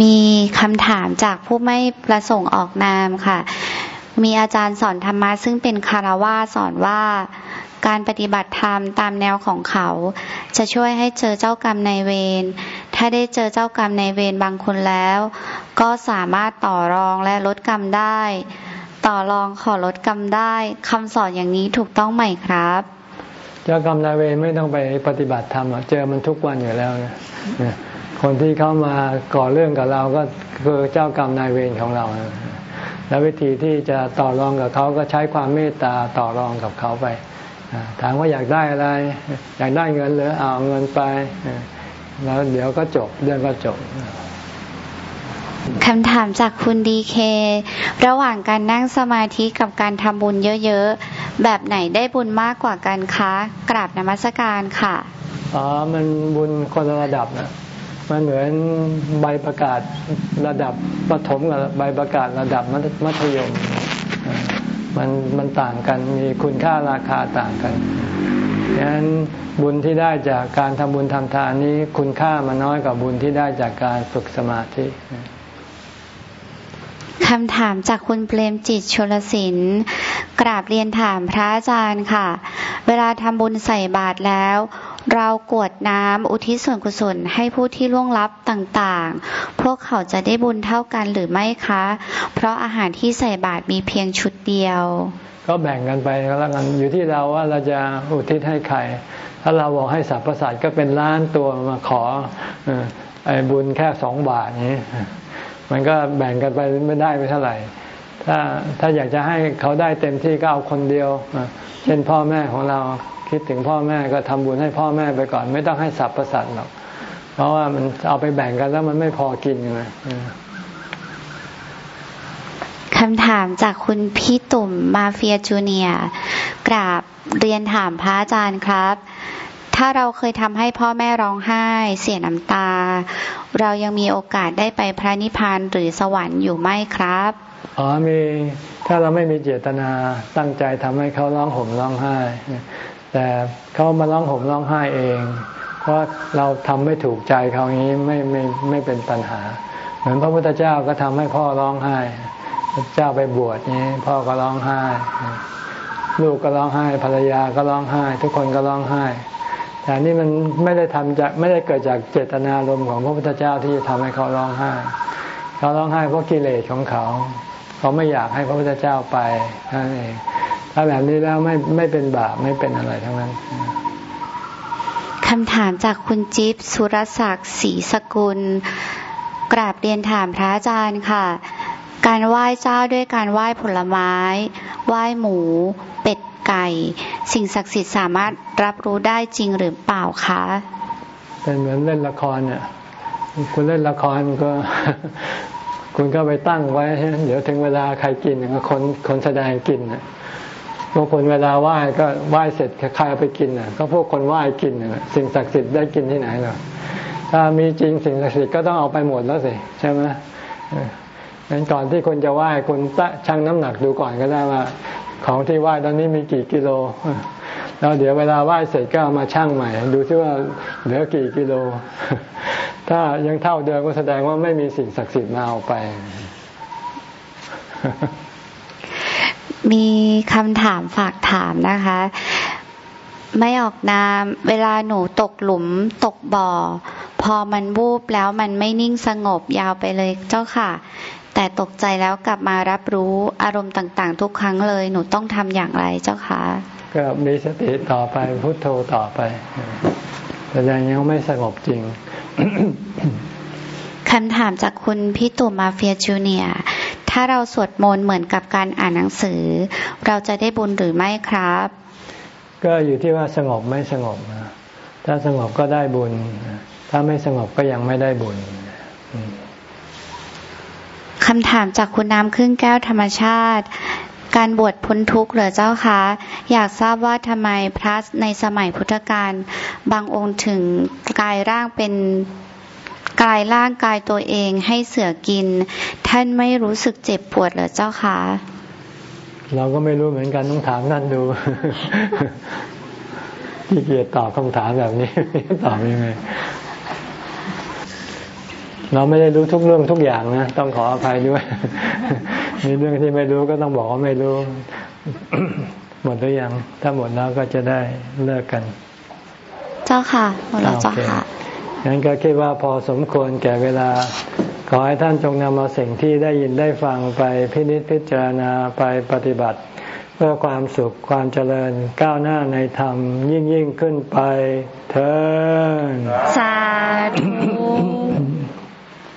มีคำถามจากผู้ไม่ประสงค์ออกนามค่ะ มีอาจารย์สอนธรรมะซึ่งเป็นคารวะสอนว่าการปฏิบัติธรรมตามแนวของเขา จะช่วยให้เจอเจ้ากรรมในเวร ถ้าได้เจอเจ้ากรรมในเวรบางคนแล้ว ก็สามารถต่อรองและลดกรรมได้ ต่อรองขอลดกรรมได้คำสอนอย่างนี้ถูกต้องไหมครับ เจ้ากรรมนายเวรไม่ต้องไปปฏิบัติธรรมเจอมันทุกวันอยู่แล้วนะคนที่เข้ามาก่อเรื่องกับเราก็คือเจ้ากรรมนายเวรของเรา แล้ววิธีที่จะต่อรองกับเขาก็ใช้ความเมตตาต่อรองกับเขาไปถามว่าอยากได้อะไร อยากได้เงินหรือเอาเงินไป แล้วเดี๋ยวก็จบเรื่องก็จบคำถามจากคุณดีเค ระหว่างการนั่งสมาธิกับการทำบุญเยอะๆ แบบไหนได้บุญมากกว่ากันคะ กราบนมัสการค่ะ อ๋อ มันบุญคนละระดับนะ มันเหมือนใบประกาศระดับประถมกับใบประกาศระดับมัธยม มันมันต่างกันมีคุณค่าราคาต่างกันดังนั้นบุญที่ได้จากการทำบุญทำทานนี้คุณค่ามันน้อยกว่าบุญที่ได้จากการฝึกสมาธิคำถามจากคุณเปรมจิตชลศิลป์กราบเรียนถามพระอาจารย์ค่ะ เวลาทำบุญใส่บาตรแล้ว เรากวดน้ำอุทิศส่วนกุศลให้ผู้ที่ล่วงลับต่างๆ พวกเขาจะได้บุญเท่ากันหรือไม่คะ เพราะอาหารที่ใส่บาตรมีเพียงชุดเดียว ก็แบ่งกันไปแล้วกันอยู่ที่เราว่าเราจะอุทิศให้ใคร ถ้าเราบอกให้สรรพสัตว์ก็เป็นล้านตัวมาขอไอ้บุญแค่สองบาทนี้ มันก็แบ่งกันไปไม่ได้ไม่เท่าไหร่ถ้าถ้าอยากจะให้เขาได้เต็มที่ก็เอาคนเดียว เช่นพ่อแม่ของเรา คิดถึงพ่อแม่ก็ทำบุญให้พ่อแม่ไปก่อน ไม่ต้องให้สับประสัตหรอก เพราะว่ามันเอาไปแบ่งกันแล้วมันไม่พอกินไงคำถามจากคุณพี่ตุ่มมาเฟียจูเนียกราบเรียนถามพระอาจารย์ครับ ถ้าเราเคยทำให้พ่อแม่ร้องไห้ เสียน้ำตา เรายังมีโอกาสได้ไปพระนิพพานหรือสวรรค์อยู่ไหมครับอ๋อมีถ้าเราไม่มีเจตนาตั้งใจทำให้เขาร้องห่มร้องไห้ แต่เขามาร้องห่มร้องไห้เอง เพราะเราทำไม่ถูกใจเขาอย่างนี้ไม่ไม่ไม่เป็นปัญหา เหมือนพระพุทธเจ้าก็ทำให้พ่อร้องไห้เจ้าไปบวชนี้พ่อก็ร้องไห้ ลูกก็ร้องไห้ ภรรยาก็ร้องไห้ ทุกคนก็ร้องไห้ แต่นี่มันไม่ได้ทำจากไม่ได้เกิดจากเจตนารมณ์ของพระพุทธเจ้าที่จะทำให้เขาร้องไห้ เขาร้องไห้เพราะกิเลสของเขา เขาไม่อยากให้พระพุทธเจ้าไปนั่นเอง ถ้าแบบนี้แล้วไม่ไม่เป็นบาปไม่เป็นอะไรทั้งนั้นคำถามจากคุณจิ๊บสุรศักดิ์ศรีสกุล กราบเรียนถามพระอาจารย์ค่ะ การไหว้เจ้าด้วยการไหว้ผลไม้ ไหว้หมู เป็ดไก่ สิ่งศักดิ์สิทธิ์สามารถรับรู้ได้จริงหรือเปล่าคะเป็นเหมือนเล่นละครเนี่ยคุณเล่นละครก็ คุณก็ไปตั้งไว้ เดี๋ยวถึงเวลาใครกินก็คนคนแสดงกินนะ บางคนเวลาไหว้ก็ไหว้เสร็จใครเอาไปกินอะ ก็พวกคนไหว้กินอะสิ่งศักดิ์สิทธิ์ได้กินที่ไหนหรอถ้ามีจริงสิ่งศักดิ์สิทธิ์ก็ต้องเอาไปหมดแล้วสิใช่ไหมงั้นก่อนที่คนจะไหว้คุณชั่งน้ำหนักดูก่อนก็ได้ว่า ของที่ไหว้ตอนนี้มีกี่กิโลแล้วเดี๋ยวเวลาไหว้เสร็จก็เอามาชั่งใหม่ ดูที่ว่าเหลือกี่กิโล ถ้ายังเท่าเดิมก็แสดงว่าไม่มีสิ่งศักดิ์สิทธิ์มาเอาไป มีคำถามฝากถามนะคะ ไม่ออกนามเวลาหนูตกหลุมตกบ่อ พอมันวูบแล้วมันไม่นิ่งสงบยาวไปเลยเจ้าค่ะ แต่ตกใจแล้วกลับมารับรู้อารมณ์ต่างๆ ทุกครั้งเลย หนูต้องทำอย่างไรเจ้าค่ะก็มีสติต่อไปพุโทโธต่อไปแต่ยังยังไม่สงบจริงคำถามจากคุณพี่ตุ่มมาเฟียจูเนีย ถ้าเราสวดมนต์เหมือนกับการอ่านหนังสือ เราจะได้บุญหรือไม่ครับ ก็อยู่ที่ว่าสงบไม่สงบ ถ้าสงบก็ได้บุญ ถ้าไม่สงบก็ยังไม่ได้บุญคำถามจากคุณน้ำครึ่งแก้วธรรมชาติ การบวชพ้นทุกข์เหรอเจ้าคะ อยากทราบว่าทำไมพระในสมัยพุทธกาลบางองค์ถึงกายร่างเป็น กายร่างกายตัวเองให้เสือกิน ท่านไม่รู้สึกเจ็บปวดเหรอเจ้าคะเราก็ไม่รู้เหมือนกันต้องถามท่านดูที่เกียรตอบคำถามแบบนี้ตอบยังไงเราไม่ได้รู้ทุกเรื่องทุกอย่างนะต้องขออภัยด้วย มีเรื่องที่ไม่รู้ก็ต้องบอกว่าไม่รู้ หมดหรือยัง ถ้าหมดแล้วก็จะได้เลิกกัน เจ้าค่ะหมดแล้วเจ้าค่ะ งั้นก็คิดว่าพอสมควรแก่เวลา ขอให้ท่านจงนำเอาสิ่งที่ได้ยินได้ฟังไปพินิจพิจารณาไปปฏิบัติ เพื่อความสุขความเจริญก้าวหน้าในธรรมยิ่งยิ่งขึ้นไปเถิดสาธุ